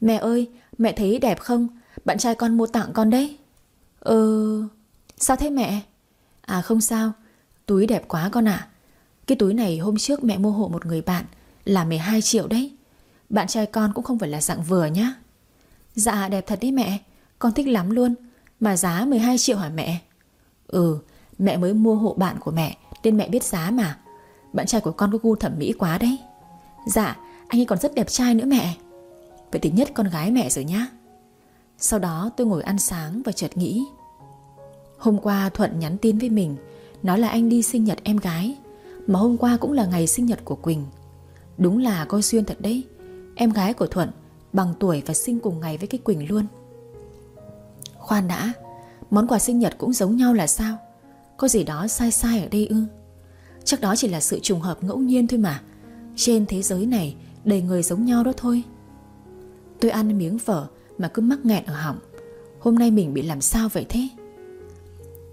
Mẹ ơi, mẹ thấy đẹp không? Bạn trai con mua tặng con đấy. Ừ Sao thế mẹ? À không sao. Túi đẹp quá con ạ. Cái túi này hôm trước mẹ mua hộ một người bạn Là 12 triệu đấy. Bạn trai con cũng không phải là dạng vừa nhá. Dạ đẹp thật đấy mẹ. Con thích lắm luôn. Mà giá 12 triệu hả mẹ? Ừ mẹ mới mua hộ bạn của mẹ, Nên mẹ biết giá mà. Bạn trai của con có gu thẩm mỹ quá đấy. Dạ anh ấy còn rất đẹp trai nữa mẹ. Vậy thì nhất con gái mẹ rồi nhá. Sau đó tôi ngồi ăn sáng và chợt nghĩ Hôm qua Thuận nhắn tin với mình, Nói là anh đi sinh nhật em gái, Mà hôm qua cũng là ngày sinh nhật của Quỳnh. Đúng là coi xuyên thật đấy, Em gái của Thuận Bằng tuổi và sinh cùng ngày với cái Quỳnh luôn. Khoan đã, Món quà sinh nhật cũng giống nhau là sao? Có gì đó sai sai ở đây ư? Chắc đó chỉ là sự trùng hợp ngẫu nhiên thôi mà. Trên thế giới này Đầy người giống nhau đó thôi. Tôi ăn miếng phở Mà cứ mắc nghẹn ở họng. Hôm nay mình bị làm sao vậy thế?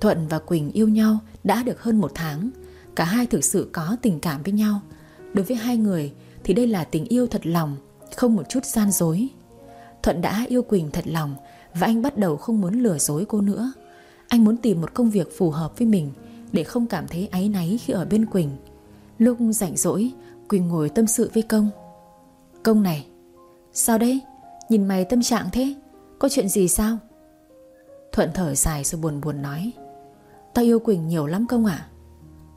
Thuận và Quỳnh yêu nhau Đã được hơn một tháng. Cả hai thực sự có tình cảm với nhau. Đối với hai người Thì đây là tình yêu thật lòng, Không một chút gian dối. Thuận đã yêu Quỳnh thật lòng Và anh bắt đầu không muốn lừa dối cô nữa. Anh muốn tìm một công việc phù hợp với mình Để không cảm thấy áy náy khi ở bên Quỳnh. Lúc rảnh rỗi, Quỳnh ngồi tâm sự với Công. Công này, Sao đấy? Nhìn mày tâm trạng thế, Có chuyện gì sao? Thuận thở dài rồi buồn buồn nói. Tao yêu Quỳnh nhiều lắm không ạ?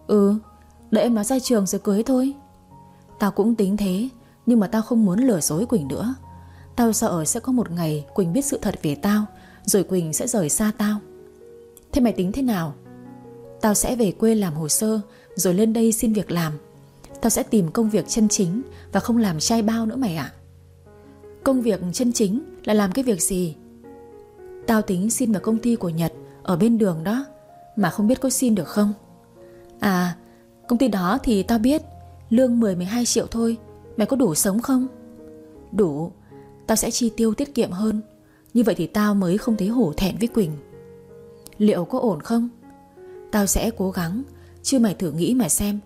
Ừ Đợi em nó ra trường rồi cưới thôi. Tao cũng tính thế, Nhưng mà tao không muốn lừa dối Quỳnh nữa. Tao sợ sẽ có một ngày Quỳnh biết sự thật về tao, Rồi Quỳnh sẽ rời xa tao. Thế mày tính thế nào? Tao sẽ về quê làm hồ sơ, Rồi lên đây xin việc làm. Tao sẽ tìm công việc chân chính Và không làm trai bao nữa mày ạ. Công việc chân chính là làm cái việc gì? Tao tính xin vào công ty của Nhật, Ở bên đường đó. Mà không biết có xin được không? À công ty đó thì tao biết, Lương 10-12 triệu thôi, Mày có đủ sống không? Đủ, Tao sẽ chi tiêu tiết kiệm hơn. Như vậy thì tao mới không thấy hổ thẹn với Quỳnh. Liệu có ổn không? Tao sẽ cố gắng, Chứ mày thử nghĩ mà xem.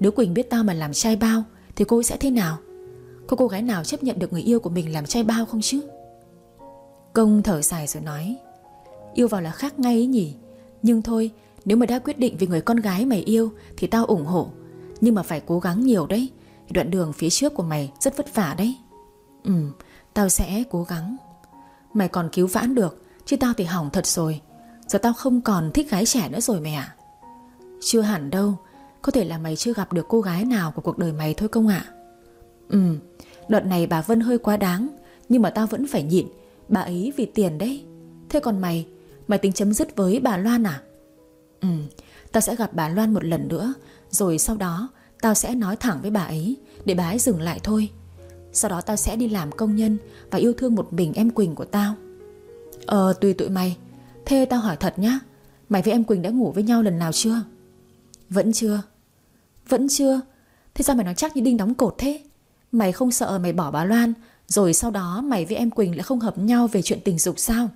Nếu Quỳnh biết tao mà làm trai bao, Thì cô sẽ thế nào? Có cô gái nào chấp nhận được người yêu của mình làm trai bao không chứ? Công thở dài rồi nói, Yêu vào là khác ngay ấy nhỉ. Nhưng thôi, nếu mà đã quyết định vì người con gái mày yêu Thì tao ủng hộ. Nhưng mà phải cố gắng nhiều đấy. Đoạn đường phía trước của mày rất vất vả đấy. Ừ Tao sẽ cố gắng. Mày còn cứu vãn được, Chứ tao thì hỏng thật rồi. Giờ tao không còn thích gái trẻ nữa rồi mẹ ạ. Chưa hẳn đâu, Có thể là mày chưa gặp được cô gái nào của cuộc đời mày thôi công ạ. Ừ Đợt này bà Vân hơi quá đáng, Nhưng mà tao vẫn phải nhịn. Bà ấy vì tiền đấy. Thế còn mày Mày tính chấm dứt với bà Loan à? Ừ Tao sẽ gặp bà Loan một lần nữa, Rồi sau đó Tao sẽ nói thẳng với bà ấy, Để bà ấy dừng lại thôi. Sau đó tao sẽ đi làm công nhân Và yêu thương một mình em Quỳnh của tao. Ờ tùy tụi mày. Thế tao hỏi thật nhá, Mày với em Quỳnh đã ngủ với nhau lần nào chưa? Vẫn chưa. Vẫn chưa. Thế sao mày nói chắc như đinh đóng cột thế? Mày không sợ mày bỏ bà Loan, Rồi sau đó mày với em Quỳnh lại không hợp nhau Về chuyện tình dục sao?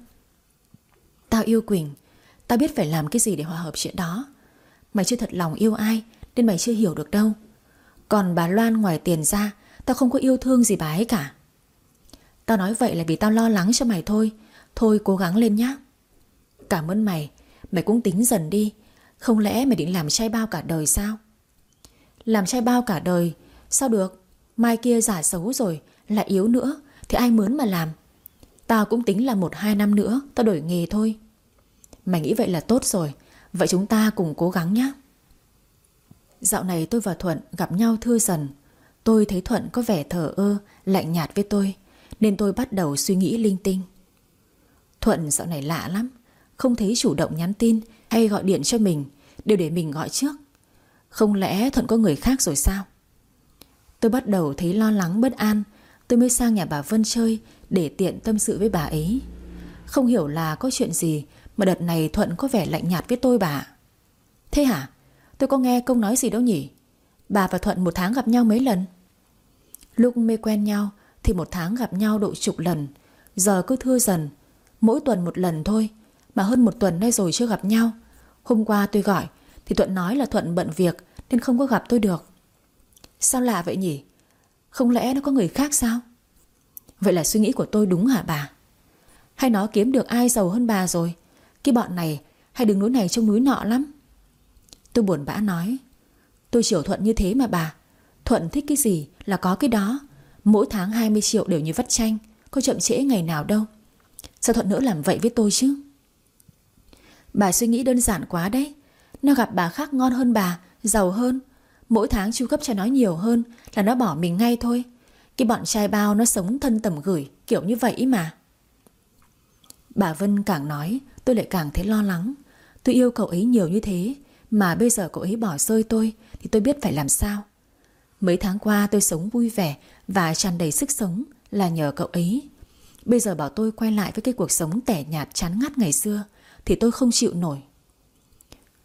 Tao yêu Quỳnh. Tao biết phải làm cái gì để hòa hợp chuyện đó. Mày chưa thật lòng yêu ai, Nên mày chưa hiểu được đâu. Còn bà Loan ngoài tiền ra, Tao không có yêu thương gì bà ấy cả. Tao nói vậy là vì tao lo lắng cho mày thôi. Thôi cố gắng lên nhá. Cảm ơn mày. Mày cũng tính dần đi. Không lẽ mày định làm trai bao cả đời sao? Làm trai bao cả đời, Sao được? Mai kia giả xấu rồi, Lại yếu nữa, Thì ai mướn mà làm? Tao cũng tính là một hai năm nữa Tao đổi nghề thôi. Mày nghĩ vậy là tốt rồi, Vậy chúng ta cùng cố gắng nhé Dạo này tôi và Thuận gặp nhau thưa dần. Tôi thấy Thuận có vẻ thờ ơ, Lạnh nhạt với tôi, Nên tôi bắt đầu suy nghĩ linh tinh. Thuận dạo này lạ lắm, Không thấy chủ động nhắn tin Hay gọi điện cho mình, Đều để mình gọi trước. Không lẽ Thuận có người khác rồi sao? Tôi bắt đầu thấy lo lắng bất an, Tôi mới sang nhà bà Vân chơi để tiện tâm sự với bà ấy. Không hiểu là có chuyện gì Mà đợt này Thuận có vẻ lạnh nhạt với tôi bà. Thế hả? Tôi có nghe công nói gì đâu nhỉ? Bà và Thuận một tháng gặp nhau mấy lần? Lúc mê quen nhau Thì một tháng gặp nhau độ chục lần. Giờ cứ thưa dần, Mỗi tuần một lần thôi, Mà hơn một tuần nay rồi chưa gặp nhau. Hôm qua tôi gọi Thì Thuận nói là Thuận bận việc Nên không có gặp tôi được. Sao lạ vậy nhỉ? Không lẽ nó có người khác sao? Vậy là suy nghĩ của tôi đúng hả bà? Hay nó kiếm được ai giàu hơn bà rồi? Cái bọn này, hay đứng núi này trông núi nọ lắm? Tôi buồn bã nói, Tôi chiều Thuận như thế mà bà. Thuận thích cái gì là có cái đó. Mỗi tháng 20 triệu đều như vắt chanh, Có chậm trễ ngày nào đâu. Sao Thuận nữa làm vậy với tôi chứ? Bà suy nghĩ đơn giản quá đấy. Nó gặp bà khác ngon hơn bà, Giàu hơn. Mỗi tháng chu cấp cho nó nhiều hơn Là nó bỏ mình ngay thôi. Cái bọn trai bao nó sống thân tầm gửi, Kiểu như vậy mà. Bà Vân càng nói, Tôi lại càng thấy lo lắng. Tôi yêu cậu ấy nhiều như thế, Mà bây giờ cậu ấy bỏ rơi tôi, Thì tôi biết phải làm sao. Mấy tháng qua tôi sống vui vẻ Và tràn đầy sức sống là nhờ cậu ấy. Bây giờ bảo tôi quay lại với cái cuộc sống tẻ nhạt chán ngắt ngày xưa, Thì tôi không chịu nổi.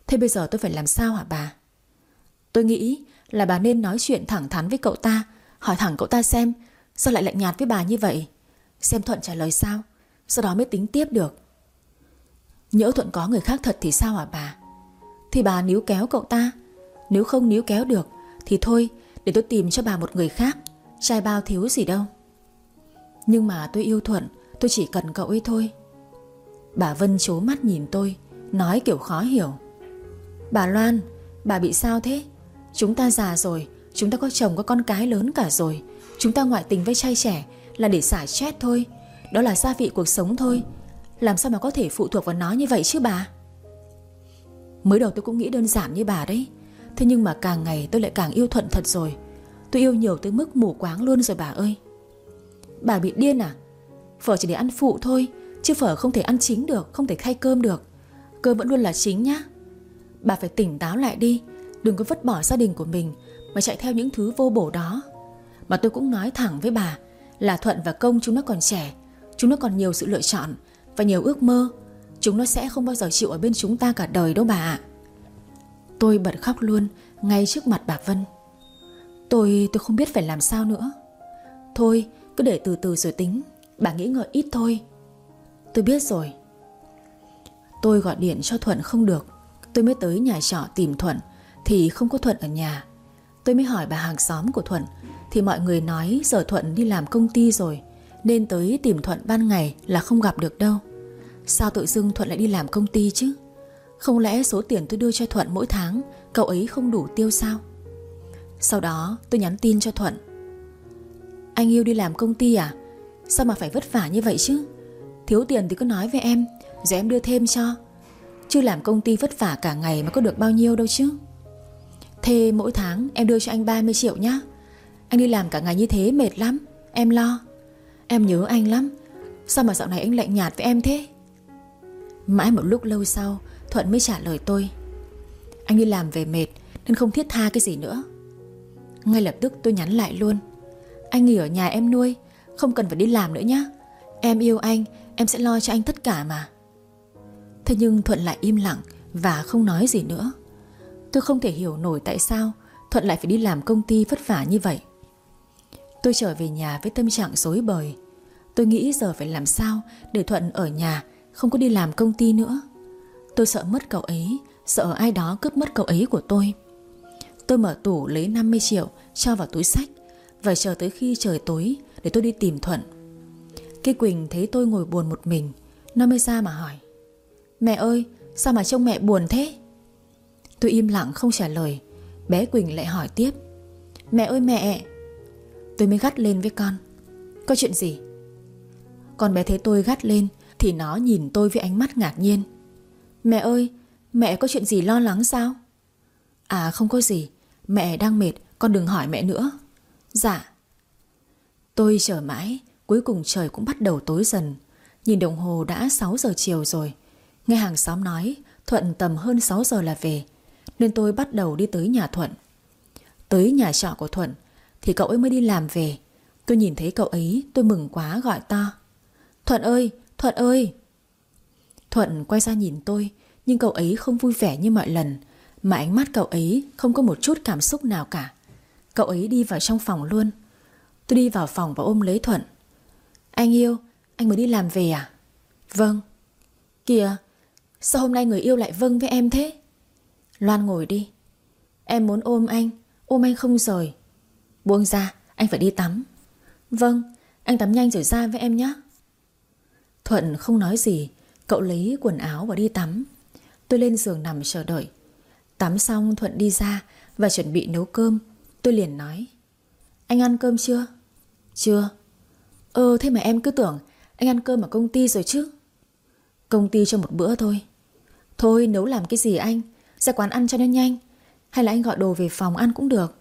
Thế bây giờ tôi phải làm sao hả bà? Tôi nghĩ là bà nên nói chuyện thẳng thắn với cậu ta Hỏi thẳng cậu ta xem, Sao lại lạnh nhạt với bà như vậy? Xem Thuận trả lời sao, Sau đó mới tính tiếp được. Nhỡ Thuận có người khác thật thì sao hả bà? Thì bà níu kéo cậu ta. Nếu không níu kéo được, Thì thôi, để tôi tìm cho bà một người khác. Trai bao thiếu gì đâu. Nhưng mà tôi yêu Thuận, Tôi chỉ cần cậu ấy thôi. Bà Vân chố mắt nhìn tôi, Nói kiểu khó hiểu. Bà Loan, Bà bị sao thế? Chúng ta già rồi Chúng ta có chồng có con cái lớn cả rồi. Chúng ta ngoại tình với trai trẻ Là để xả stress thôi. Đó là gia vị cuộc sống thôi. Làm sao mà có thể phụ thuộc vào nó như vậy chứ bà? Mới đầu tôi cũng nghĩ đơn giản như bà đấy. Thế nhưng mà càng ngày tôi lại càng yêu Thuận thật rồi. Tôi yêu nhiều tới mức mù quáng luôn rồi bà ơi. Bà bị điên à? Phở chỉ để ăn phụ thôi, Chứ phở không thể ăn chính được, Không thể khay cơm được. Cơm vẫn luôn là chính nhá. Bà phải tỉnh táo lại đi, Đừng có vứt bỏ gia đình của mình. Mà chạy theo những thứ vô bổ đó. Mà tôi cũng nói thẳng với bà Là Thuận và Công chúng nó còn trẻ, Chúng nó còn nhiều sự lựa chọn Và nhiều ước mơ. Chúng nó sẽ không bao giờ chịu ở bên chúng ta cả đời đâu bà ạ. Tôi bật khóc luôn Ngay trước mặt bà Vân. Tôi tôi không biết phải làm sao nữa. Thôi, cứ để từ từ rồi tính, Bà nghĩ ngợi ít thôi. Tôi biết rồi. Tôi gọi điện cho Thuận không được. Tôi mới tới nhà trọ tìm Thuận, Thì không có Thuận ở nhà. Tôi mới hỏi bà hàng xóm của Thuận. Thì mọi người nói giờ Thuận đi làm công ty rồi, Nên tới tìm Thuận ban ngày là không gặp được đâu. Sao tự dưng Thuận lại đi làm công ty chứ? Không lẽ số tiền tôi đưa cho Thuận mỗi tháng, Cậu ấy không đủ tiêu sao? Sau đó tôi nhắn tin cho Thuận. Anh yêu đi làm công ty à? Sao mà phải vất vả như vậy chứ? Thiếu tiền thì cứ nói với em, Rồi em đưa thêm cho. Chứ làm công ty vất vả cả ngày mà có được bao nhiêu đâu chứ? Thế mỗi tháng, em đưa cho anh 30 triệu nhá. Anh đi làm cả ngày như thế, mệt lắm. Em lo. Em nhớ anh lắm. Sao mà dạo này anh lạnh nhạt với em thế? Mãi một lúc lâu sau, Thuận mới trả lời tôi. Anh đi làm về mệt, Nên không thiết tha cái gì nữa. Ngay lập tức tôi nhắn lại luôn. Anh nghỉ ở nhà em nuôi, Không cần phải đi làm nữa nhá. Em yêu anh, Em sẽ lo cho anh tất cả mà. Thế nhưng Thuận lại im lặng Và không nói gì nữa. Tôi không thể hiểu nổi tại sao Thuận lại phải đi làm công ty vất vả như vậy. Tôi trở về nhà với tâm trạng rối bời. Tôi nghĩ giờ phải làm sao Để Thuận ở nhà, Không có đi làm công ty nữa. Tôi sợ mất cậu ấy, Sợ ai đó cướp mất cậu ấy của tôi. Tôi mở tủ lấy 50 triệu Cho vào túi sách Và chờ tới khi trời tối Để tôi đi tìm Thuận. Cái Quỳnh thấy tôi ngồi buồn một mình, Nó mới ra mà hỏi, Mẹ ơi, sao mà trông mẹ buồn thế? Tôi im lặng không trả lời. Bé Quỳnh lại hỏi tiếp. Mẹ ơi mẹ. Tôi mới gắt lên với con. Có chuyện gì? Con bé thấy tôi gắt lên Thì nó nhìn tôi với ánh mắt ngạc nhiên. Mẹ ơi, Mẹ có chuyện gì lo lắng sao? À không có gì. Mẹ đang mệt, con đừng hỏi mẹ nữa. Dạ. Tôi chờ mãi, Cuối cùng trời cũng bắt đầu tối dần. Nhìn đồng hồ đã 6 giờ chiều rồi. Nghe hàng xóm nói, Thuận tầm hơn 6 giờ là về. Nên tôi bắt đầu đi tới nhà Thuận. Tới nhà trọ của Thuận, Thì cậu ấy mới đi làm về. Tôi nhìn thấy cậu ấy, tôi mừng quá gọi to. Thuận ơi Thuận ơi! Thuận quay ra nhìn tôi, Nhưng cậu ấy không vui vẻ như mọi lần, Mà ánh mắt cậu ấy không có một chút cảm xúc nào cả. Cậu ấy đi vào trong phòng luôn. Tôi đi vào phòng và ôm lấy Thuận. Anh yêu, Anh mới đi làm về à? Vâng. Kìa, Sao hôm nay người yêu lại vâng với em thế? Loan ngồi đi. Em muốn ôm anh Ôm anh không rời. Buông ra, anh phải đi tắm. Vâng Anh tắm nhanh rồi ra với em nhé. Thuận không nói gì, Cậu lấy quần áo và đi tắm. Tôi lên giường nằm chờ đợi. Tắm xong, Thuận đi ra Và chuẩn bị nấu cơm. Tôi liền nói, Anh ăn cơm chưa? Chưa. Ờ thế mà em cứ tưởng Anh ăn cơm ở công ty rồi chứ. Công ty cho một bữa thôi. Thôi, nấu làm cái gì anh? Ra quán ăn cho nó nhanh. Hay là anh gọi đồ về phòng ăn cũng được.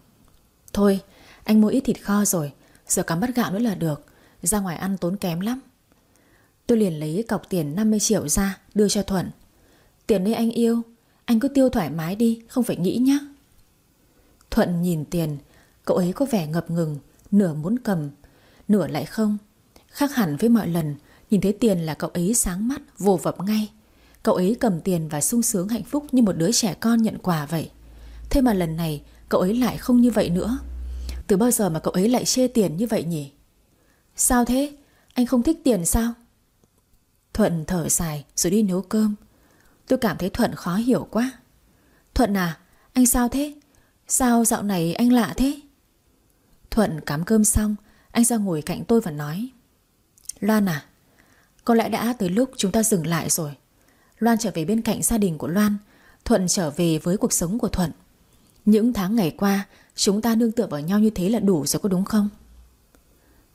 Thôi, anh mua ít thịt kho rồi. Giờ cắm bát gạo nữa là được. Ra ngoài ăn tốn kém lắm. Tôi liền lấy cọc tiền 50 triệu ra, Đưa cho Thuận. Tiền đây anh yêu. Anh cứ tiêu thoải mái đi, Không phải nghĩ nhá. Thuận nhìn tiền. Cậu ấy có vẻ ngập ngừng, Nửa muốn cầm, Nửa lại không. Khác hẳn với mọi lần, Nhìn thấy tiền là cậu ấy sáng mắt, Vồ vập ngay. Cậu ấy cầm tiền và sung sướng hạnh phúc Như một đứa trẻ con nhận quà vậy. Thế mà lần này, cậu ấy lại không như vậy nữa. Từ bao giờ mà cậu ấy lại chê tiền như vậy nhỉ? Sao thế? Anh không thích tiền sao? Thuận thở dài rồi đi nấu cơm. Tôi cảm thấy Thuận khó hiểu quá. Thuận à Anh sao thế? Sao dạo này anh lạ thế? Thuận cắm cơm xong, Anh ra ngồi cạnh tôi và nói. Loan à Có lẽ đã tới lúc chúng ta dừng lại rồi. Loan trở về bên cạnh gia đình của Loan Thuận trở về với cuộc sống của Thuận. Những tháng ngày qua Chúng ta nương tựa vào nhau như thế là đủ rồi có đúng không?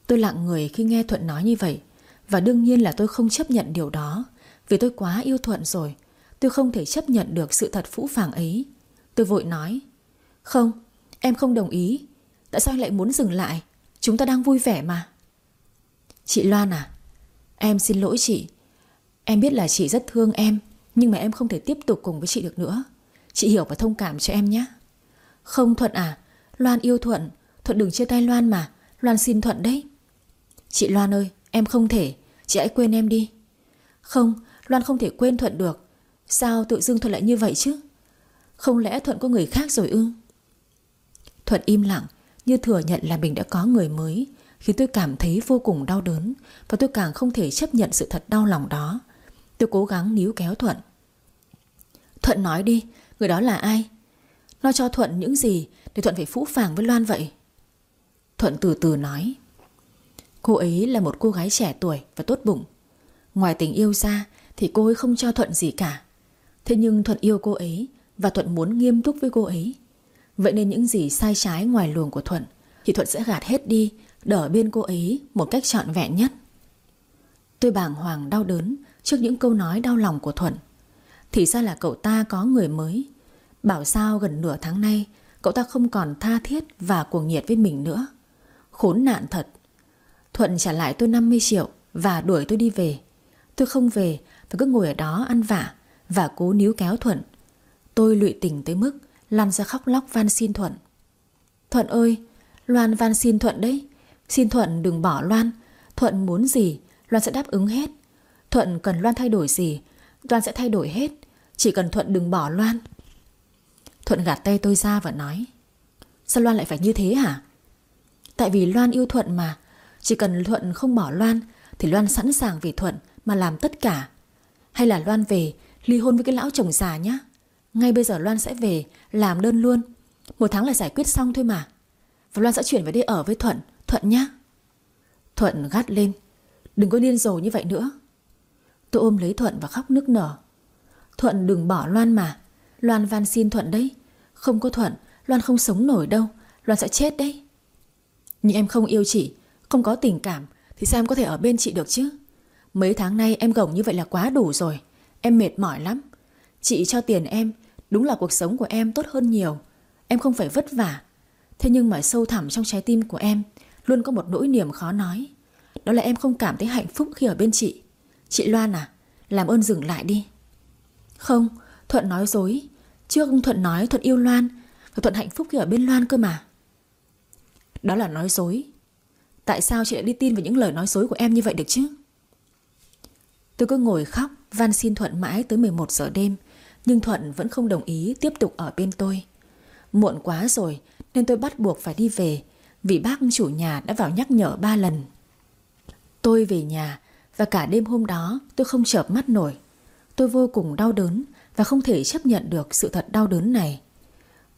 Tôi lặng người khi nghe Thuận nói như vậy Và đương nhiên là tôi không chấp nhận điều đó Vì tôi quá yêu Thuận rồi. Tôi không thể chấp nhận được sự thật phũ phàng ấy. Tôi vội nói Không, em không đồng ý. Tại sao anh lại muốn dừng lại? Chúng ta đang vui vẻ mà. Chị Loan à Em xin lỗi chị. Em biết là chị rất thương em, Nhưng mà em không thể tiếp tục cùng với chị được nữa. Chị hiểu và thông cảm cho em nhé. Không Thuận à Loan yêu Thuận. Thuận đừng chia tay Loan mà. Loan xin Thuận đấy. Chị Loan ơi, em không thể. Chị hãy quên em đi. Không, Loan không thể quên Thuận được. Sao tự dưng Thuận lại như vậy chứ? Không lẽ Thuận có người khác rồi ư? Thuận im lặng, Như thừa nhận là mình đã có người mới, Khiến tôi cảm thấy vô cùng đau đớn Và tôi càng không thể chấp nhận sự thật đau lòng đó. Tôi cố gắng níu kéo Thuận. Thuận nói đi, Người đó là ai? Nó cho Thuận những gì Để Thuận phải phũ phàng với Loan vậy? Thuận từ từ nói. Cô ấy là một cô gái trẻ tuổi và tốt bụng. Ngoài tình yêu ra Thì cô ấy không cho Thuận gì cả. Thế nhưng Thuận yêu cô ấy Và Thuận muốn nghiêm túc với cô ấy. Vậy nên những gì sai trái ngoài luồng của Thuận Thì Thuận sẽ gạt hết đi, Đỡ bên cô ấy một cách trọn vẹn nhất. Tôi bàng hoàng đau đớn Trước những câu nói đau lòng của Thuận. Thì ra là cậu ta có người mới. Bảo sao gần nửa tháng nay, Cậu ta không còn tha thiết Và cuồng nhiệt với mình nữa. Khốn nạn thật. Thuận trả lại tôi 50 triệu Và đuổi tôi đi về. Tôi không về và cứ ngồi ở đó ăn vả Và cố níu kéo Thuận. Tôi lụy tình tới mức Lăn ra khóc lóc van xin Thuận. Thuận ơi, Loan van xin Thuận đấy. Xin Thuận đừng bỏ Loan. Thuận muốn gì, Loan sẽ đáp ứng hết. Thuận cần Loan thay đổi gì? Loan sẽ thay đổi hết. Chỉ cần Thuận đừng bỏ Loan. Thuận gạt tay tôi ra và nói, Sao Loan lại phải như thế hả? Tại vì Loan yêu Thuận mà. Chỉ cần Thuận không bỏ Loan, Thì Loan sẵn sàng vì Thuận mà làm tất cả. Hay là Loan về, Ly hôn với cái lão chồng già nhá. Ngay bây giờ Loan sẽ về, Làm đơn luôn. Một tháng là giải quyết xong thôi mà. Và Loan sẽ chuyển về đây ở với Thuận. Thuận nhá. Thuận gắt lên, Đừng có điên rồ như vậy nữa. Tôi ôm lấy Thuận và khóc nức nở. Thuận đừng bỏ Loan mà. Loan van xin Thuận đấy. Không có Thuận, Loan không sống nổi đâu. Loan sẽ chết đấy. Nhưng em không yêu chị, Không có tình cảm, Thì sao em có thể ở bên chị được chứ? Mấy tháng nay em gồng như vậy là quá đủ rồi. Em mệt mỏi lắm. Chị cho tiền em, Đúng là cuộc sống của em tốt hơn nhiều. Em không phải vất vả. Thế nhưng mà sâu thẳm trong trái tim của em, Luôn có một nỗi niềm khó nói. Đó là em không cảm thấy hạnh phúc khi ở bên chị. Chị Loan à Làm ơn dừng lại đi. Không, Thuận nói dối. Trước Thuận nói Thuận yêu Loan, Và Thuận hạnh phúc khi ở bên Loan cơ mà. Đó là nói dối. Tại sao chị lại đi tin vào những lời nói dối của em như vậy được chứ? Tôi cứ ngồi khóc, van xin Thuận mãi tới 11 giờ đêm, Nhưng Thuận vẫn không đồng ý tiếp tục ở bên tôi. Muộn quá rồi, Nên tôi bắt buộc phải đi về, Vì bác chủ nhà đã vào nhắc nhở ba lần. Tôi về nhà và cả đêm hôm đó tôi không chợp mắt nổi Tôi vô cùng đau đớn Và không thể chấp nhận được sự thật đau đớn này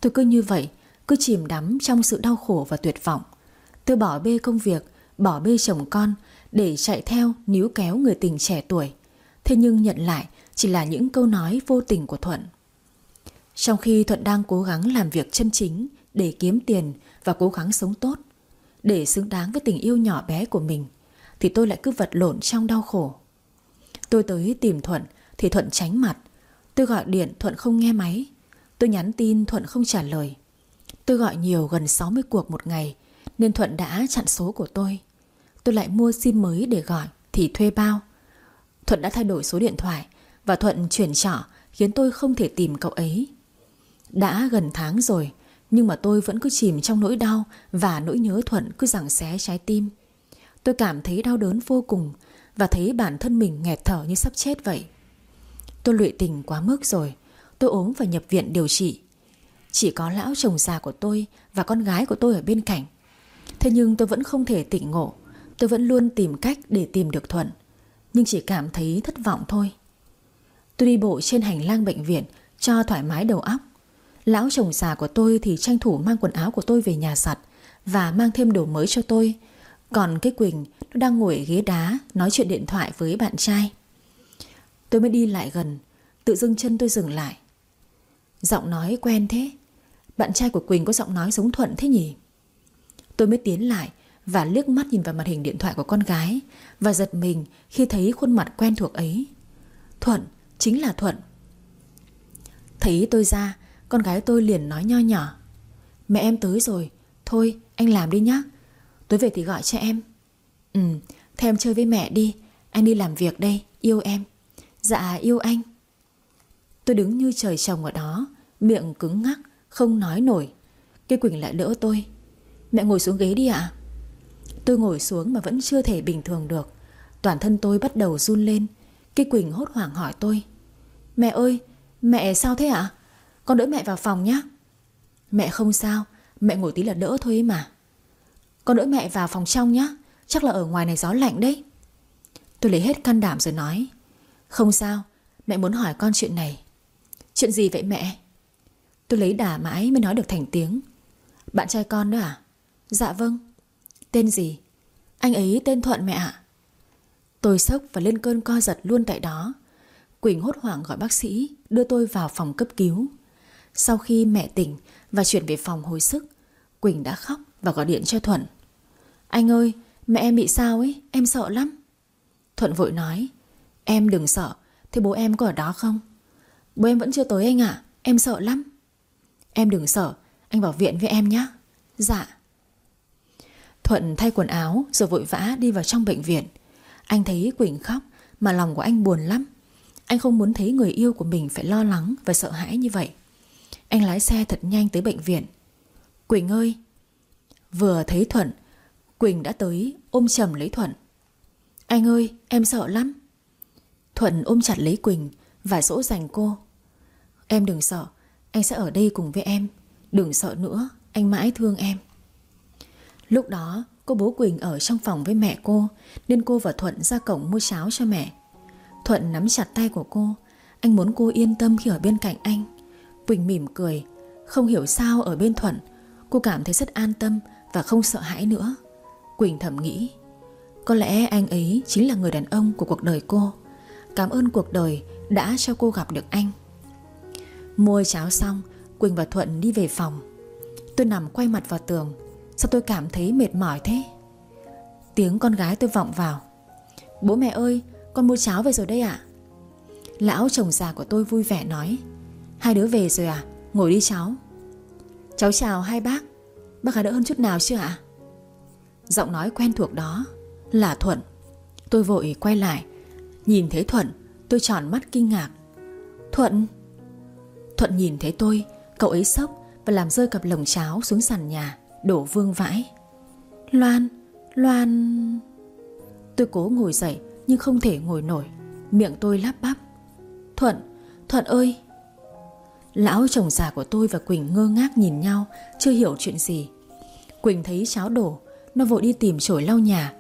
Tôi cứ như vậy Cứ chìm đắm trong sự đau khổ và tuyệt vọng Tôi bỏ bê công việc bỏ bê chồng con để chạy theo níu kéo người tình trẻ tuổi. Thế nhưng nhận lại chỉ là những câu nói vô tình của Thuận. Trong khi Thuận đang cố gắng làm việc chân chính để kiếm tiền và cố gắng sống tốt, để xứng đáng với tình yêu nhỏ bé của mình, thì tôi lại cứ vật lộn trong đau khổ. Tôi tới tìm Thuận thì Thuận tránh mặt. Tôi gọi điện, Thuận không nghe máy. Tôi nhắn tin, Thuận không trả lời. Tôi gọi nhiều gần 60 cuộc một ngày, nên Thuận đã chặn số của tôi. Tôi lại mua sim mới để gọi, thì thuê bao. Thuận đã thay đổi số điện thoại và Thuận chuyển trọ, khiến tôi không thể tìm cậu ấy. Đã gần tháng rồi, nhưng mà tôi vẫn cứ chìm trong nỗi đau và nỗi nhớ Thuận cứ giằng xé trái tim. Tôi cảm thấy đau đớn vô cùng và thấy bản thân mình nghẹt thở như sắp chết vậy. Tôi lụy tình quá mức rồi. Tôi ốm và nhập viện điều trị. Chỉ có lão chồng già của tôi và con gái của tôi ở bên cạnh. Thế nhưng tôi vẫn không thể tỉnh ngộ. Tôi vẫn luôn tìm cách để tìm được Thuận. Nhưng chỉ cảm thấy thất vọng thôi. Tôi đi bộ trên hành lang bệnh viện cho thoải mái đầu óc. Lão chồng già của tôi thì tranh thủ mang quần áo của tôi về nhà giặt và mang thêm đồ mới cho tôi. Còn cái Quỳnh nó đang ngồi ghế đá nói chuyện điện thoại với bạn trai. Tôi mới đi lại gần, tự dưng chân tôi dừng lại. Giọng nói quen thế, bạn trai của Quỳnh có giọng nói giống Thuận thế nhỉ? Tôi mới tiến lại và liếc mắt nhìn vào màn hình điện thoại của con gái và giật mình khi thấy khuôn mặt quen thuộc ấy. Thuận, chính là Thuận. Thấy tôi ra, con gái tôi liền nói nho nhỏ. Mẹ em tới rồi, thôi anh làm đi nhá. Tối về thì gọi cho em. Ừ, thế em chơi với mẹ đi, anh đi làm việc đây, yêu em. Dạ yêu anh. Tôi đứng như trời trồng ở đó, miệng cứng ngắc, không nói nổi. Cây Quỳnh lại đỡ tôi. Mẹ ngồi xuống ghế đi ạ. Tôi ngồi xuống mà vẫn chưa thể bình thường được. Toàn thân tôi bắt đầu run lên. Cây Quỳnh hốt hoảng hỏi tôi. Mẹ ơi, mẹ sao thế ạ? Con đỡ mẹ vào phòng nhé. Mẹ không sao, mẹ ngồi tí là đỡ thôi mà. Con đỡ mẹ vào phòng trong nhé, chắc là ở ngoài này gió lạnh đấy. Tôi lấy hết can đảm rồi nói. Không sao, mẹ muốn hỏi con chuyện này. Chuyện gì vậy mẹ? Tôi lấy đà mãi mới nói được thành tiếng. Bạn trai con đó à? Dạ vâng. Tên gì? Anh ấy tên Thuận mẹ ạ. Tôi sốc và lên cơn co giật luôn tại đó. Quỳnh hốt hoảng gọi bác sĩ đưa tôi vào phòng cấp cứu. Sau khi mẹ tỉnh và chuyển về phòng hồi sức, Quỳnh đã khóc và gọi điện cho Thuận. Anh ơi, mẹ em bị sao ấy, em sợ lắm. Thuận vội nói, em đừng sợ, thế bố em có ở đó không? Bố em vẫn chưa tới anh ạ, em sợ lắm. Em đừng sợ, anh vào viện với em nhé. Dạ. Thuận thay quần áo rồi vội vã đi vào trong bệnh viện. Anh thấy Quỳnh khóc mà lòng của anh buồn lắm. Anh không muốn thấy người yêu của mình phải lo lắng và sợ hãi như vậy. Anh lái xe thật nhanh tới bệnh viện. Quỳnh ơi! Vừa thấy Thuận, Quỳnh đã tới ôm chầm lấy Thuận. Anh ơi, em sợ lắm. Thuận ôm chặt lấy Quỳnh và dỗ dành cô. Em đừng sợ, anh sẽ ở đây cùng với em. Đừng sợ nữa, anh mãi thương em. Lúc đó, cô bố Quỳnh ở trong phòng với mẹ cô nên cô và Thuận ra cổng mua cháo cho mẹ. Thuận nắm chặt tay của cô, anh muốn cô yên tâm khi ở bên cạnh anh. Quỳnh mỉm cười, không hiểu sao ở bên Thuận, cô cảm thấy rất an tâm và không sợ hãi nữa. Quỳnh thầm nghĩ, có lẽ anh ấy chính là người đàn ông của cuộc đời cô. Cảm ơn cuộc đời đã cho cô gặp được anh. Mua cháo xong, Quỳnh và Thuận đi về phòng. Tôi nằm quay mặt vào tường, sao tôi cảm thấy mệt mỏi thế? Tiếng con gái tôi vọng vào. Bố mẹ ơi, con mua cháo về rồi đây ạ. Lão chồng già của tôi vui vẻ nói. Hai đứa về rồi à, ngồi đi cháu. Cháu chào hai bác, bác đã đỡ hơn chút nào chưa ạ? Giọng nói quen thuộc đó là Thuận. Tôi vội quay lại, nhìn thấy Thuận, tôi tròn mắt kinh ngạc. Thuận... Thuận nhìn thấy tôi Cậu ấy sốc và làm rơi cặp lồng cháo xuống sàn nhà Đổ vương vãi. Loan, Loan! Tôi cố ngồi dậy Nhưng không thể ngồi nổi. Miệng tôi lắp bắp. Thuận, Thuận ơi! Lão chồng già của tôi và Quỳnh ngơ ngác nhìn nhau Chưa hiểu chuyện gì. Quỳnh thấy cháo đổ, Nó vội đi tìm chổi lau nhà.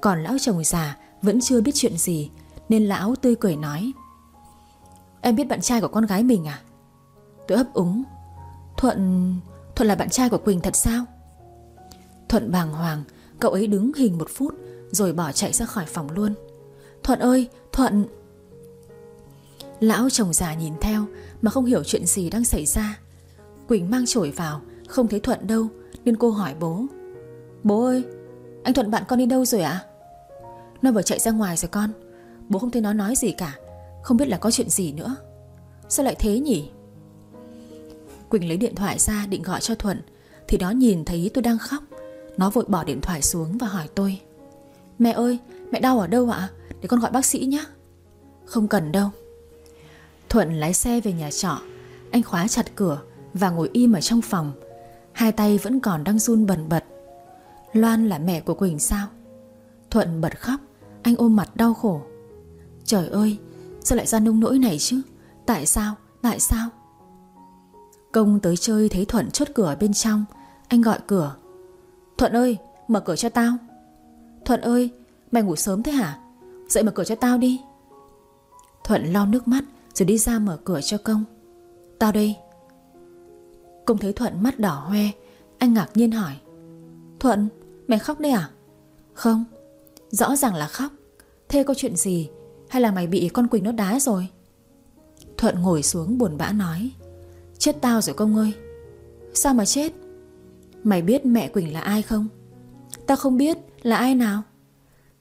Còn lão chồng già vẫn chưa biết chuyện gì, Nên lão tươi cười nói, Em biết bạn trai của con gái mình à? Tôi ấp úng, Thuận... Thuận là bạn trai của Quỳnh thật sao? Thuận bàng hoàng, Cậu ấy đứng hình một phút Rồi bỏ chạy ra khỏi phòng luôn. Thuận ơi, Thuận. Lão chồng già nhìn theo Mà không hiểu chuyện gì đang xảy ra. Quỳnh mang chổi vào không thấy Thuận đâu, Nên cô hỏi bố. Bố ơi, Anh Thuận bạn con đi đâu rồi ạ? Nó vừa chạy ra ngoài rồi con. Bố không thấy nó nói gì cả, Không biết là có chuyện gì nữa. Sao lại thế nhỉ? Quỳnh lấy điện thoại ra định gọi cho Thuận, Thì nó nhìn thấy tôi đang khóc. Nó vội bỏ điện thoại xuống và hỏi tôi. Mẹ ơi, mẹ đau ở đâu ạ? Để con gọi bác sĩ nhé. Không cần đâu. Thuận lái xe về nhà trọ. Anh khóa chặt cửa Và ngồi im ở trong phòng. Hai tay vẫn còn đang run bần bật. Loan là mẹ của Quỳnh sao? Thuận bật khóc, Anh ôm mặt đau khổ. Trời ơi, Sao lại ra nông nỗi này chứ? Tại sao? Tại sao? Công tới chơi thấy Thuận chốt cửa bên trong, Anh gọi cửa. Thuận ơi, mở cửa cho tao. Thuận ơi, mày ngủ sớm thế hả? Dậy mở cửa cho tao đi. Thuận lau nước mắt rồi đi ra mở cửa cho công. Tao đây. Công thấy Thuận mắt đỏ hoe, Anh ngạc nhiên hỏi. Thuận mày khóc đấy à? Không, Rõ ràng là khóc. Thế có chuyện gì? Hay là mày bị con Quỳnh nó đá rồi? Thuận ngồi xuống buồn bã nói. Chết tao rồi công ơi. Sao mà chết? Mày biết mẹ Quỳnh là ai không? Tao không biết là ai nào.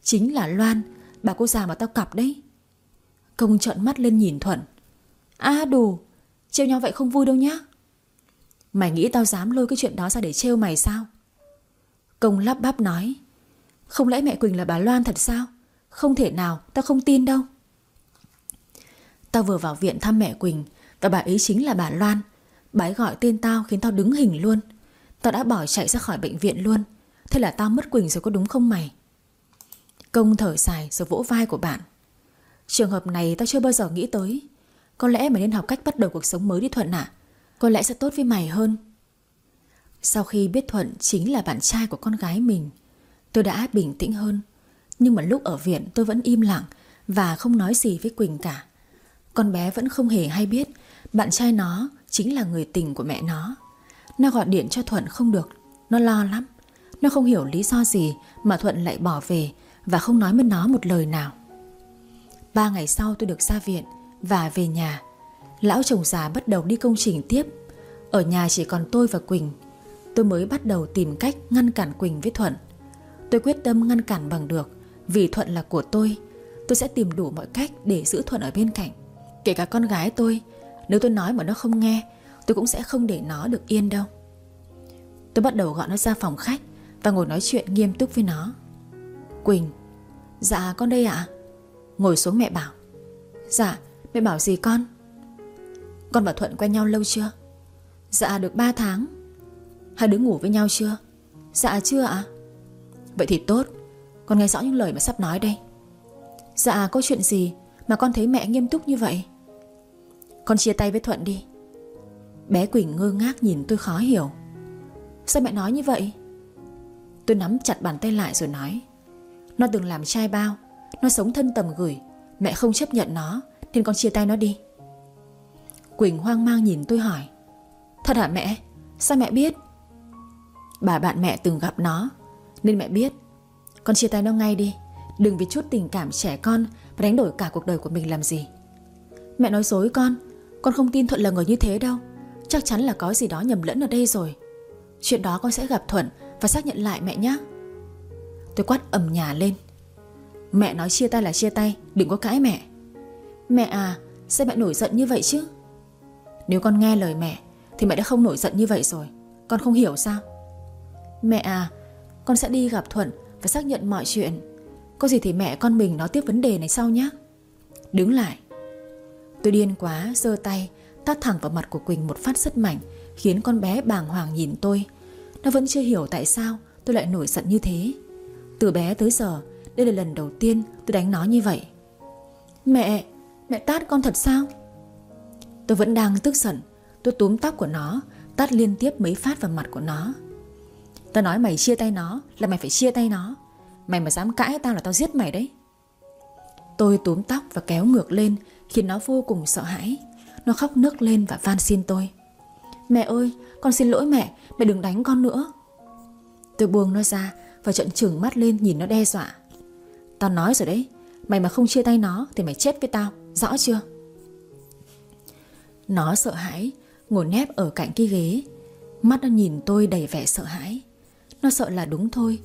Chính là Loan, Bà cô già mà tao cặp đấy. Công trợn mắt lên nhìn Thuận. À đủ Trêu nhau vậy không vui đâu nhá. Mày nghĩ tao dám lôi cái chuyện đó ra để trêu mày sao? Công lắp bắp nói, Không lẽ mẹ Quỳnh là bà Loan thật sao? Không thể nào, Tao không tin đâu. Tao vừa vào viện thăm mẹ Quỳnh, Và bà ấy chính là bà Loan. Bà ấy gọi tên tao khiến tao đứng hình luôn. Tao đã bỏ chạy ra khỏi bệnh viện luôn. Thế là tao mất Quỳnh rồi có đúng không mày? Công thở dài rồi vỗ vai của bạn. Trường hợp này tao chưa bao giờ nghĩ tới. Có lẽ mày nên học cách bắt đầu cuộc sống mới đi Thuận ạ. Có lẽ sẽ tốt với mày hơn. Sau khi biết Thuận chính là bạn trai của con gái mình, Tôi đã bình tĩnh hơn. Nhưng mà lúc ở viện, tôi vẫn im lặng Và không nói gì với Quỳnh cả. Con bé vẫn không hề hay biết Bạn trai nó chính là người tình của mẹ nó. Nó gọi điện cho Thuận không được, Nó lo lắm. Nó không hiểu lý do gì Mà Thuận lại bỏ về Và không nói với nó một lời nào. Ba ngày sau tôi được ra viện Và về nhà. Lão chồng già bắt đầu đi công trình tiếp. Ở nhà chỉ còn tôi và Quỳnh. Tôi mới bắt đầu tìm cách ngăn cản Quỳnh với Thuận. Tôi quyết tâm ngăn cản bằng được, Vì Thuận là của tôi. Tôi sẽ tìm đủ mọi cách để giữ Thuận ở bên cạnh. Kể cả con gái tôi, Nếu tôi nói mà nó không nghe, Tôi cũng sẽ không để nó được yên đâu. Tôi bắt đầu gọi nó ra phòng khách Và ngồi nói chuyện nghiêm túc với nó. Quỳnh Dạ con đây ạ. Ngồi xuống mẹ bảo Dạ mẹ bảo gì con? Con và Thuận quen nhau lâu chưa? Dạ được 3 tháng. Hai đứa ngủ với nhau chưa? Dạ chưa ạ. Vậy thì tốt. Con nghe rõ những lời mà sắp nói đây. Dạ có chuyện gì Mà con thấy mẹ nghiêm túc như vậy? Con chia tay với Thuận đi. Bé Quỳnh ngơ ngác nhìn tôi khó hiểu. Sao mẹ nói như vậy? Tôi nắm chặt bàn tay lại rồi nói. Nó từng làm trai bao, Nó sống thân tầm gửi. Mẹ không chấp nhận nó, Nên con chia tay nó đi. Quỳnh hoang mang nhìn tôi hỏi. Thật hả mẹ? Sao mẹ biết? Bà bạn mẹ từng gặp nó, Nên mẹ biết. Con chia tay nó ngay đi. Đừng vì chút tình cảm trẻ con Và đánh đổi cả cuộc đời của mình làm gì. Mẹ nói dối con. Con không tin Thuận là người như thế đâu. Chắc chắn là có gì đó nhầm lẫn ở đây rồi. Chuyện đó con sẽ gặp Thuận Và xác nhận lại mẹ nhé Tôi quát ầm nhà lên. Mẹ nói chia tay là chia tay, Đừng có cãi mẹ. Mẹ à sao mẹ nổi giận như vậy chứ? Nếu con nghe lời mẹ, Thì mẹ đã không nổi giận như vậy rồi. Con không hiểu sao? Mẹ à Con sẽ đi gặp Thuận Và xác nhận mọi chuyện. Có gì thì mẹ con mình nói tiếp vấn đề này sau nhé. Đứng lại. Tôi điên quá, giơ tay, Tát thẳng vào mặt của Quỳnh một phát rất mạnh, Khiến con bé bàng hoàng nhìn tôi. Nó vẫn chưa hiểu tại sao tôi lại nổi giận như thế. Từ bé tới giờ, Đây là lần đầu tiên tôi đánh nó như vậy. Mẹ Mẹ tát con thật sao? Tôi vẫn đang tức giận. Tôi túm tóc của nó, Tát liên tiếp mấy phát vào mặt của nó. Tao nói mày chia tay nó, Là mày phải chia tay nó. Mày mà dám cãi tao là tao giết mày đấy. Tôi túm tóc và kéo ngược lên, Khiến nó vô cùng sợ hãi. Nó khóc nức lên và van xin tôi. Mẹ ơi, con xin lỗi mẹ Mẹ đừng đánh con nữa. Tôi buông nó ra Và trận trừng mắt lên nhìn nó đe dọa. Tao nói rồi đấy, Mày mà không chia tay nó thì mày chết với tao, Rõ chưa? Nó sợ hãi, Ngồi nép ở cạnh cái ghế. Mắt nó nhìn tôi đầy vẻ sợ hãi. Nó sợ là đúng thôi,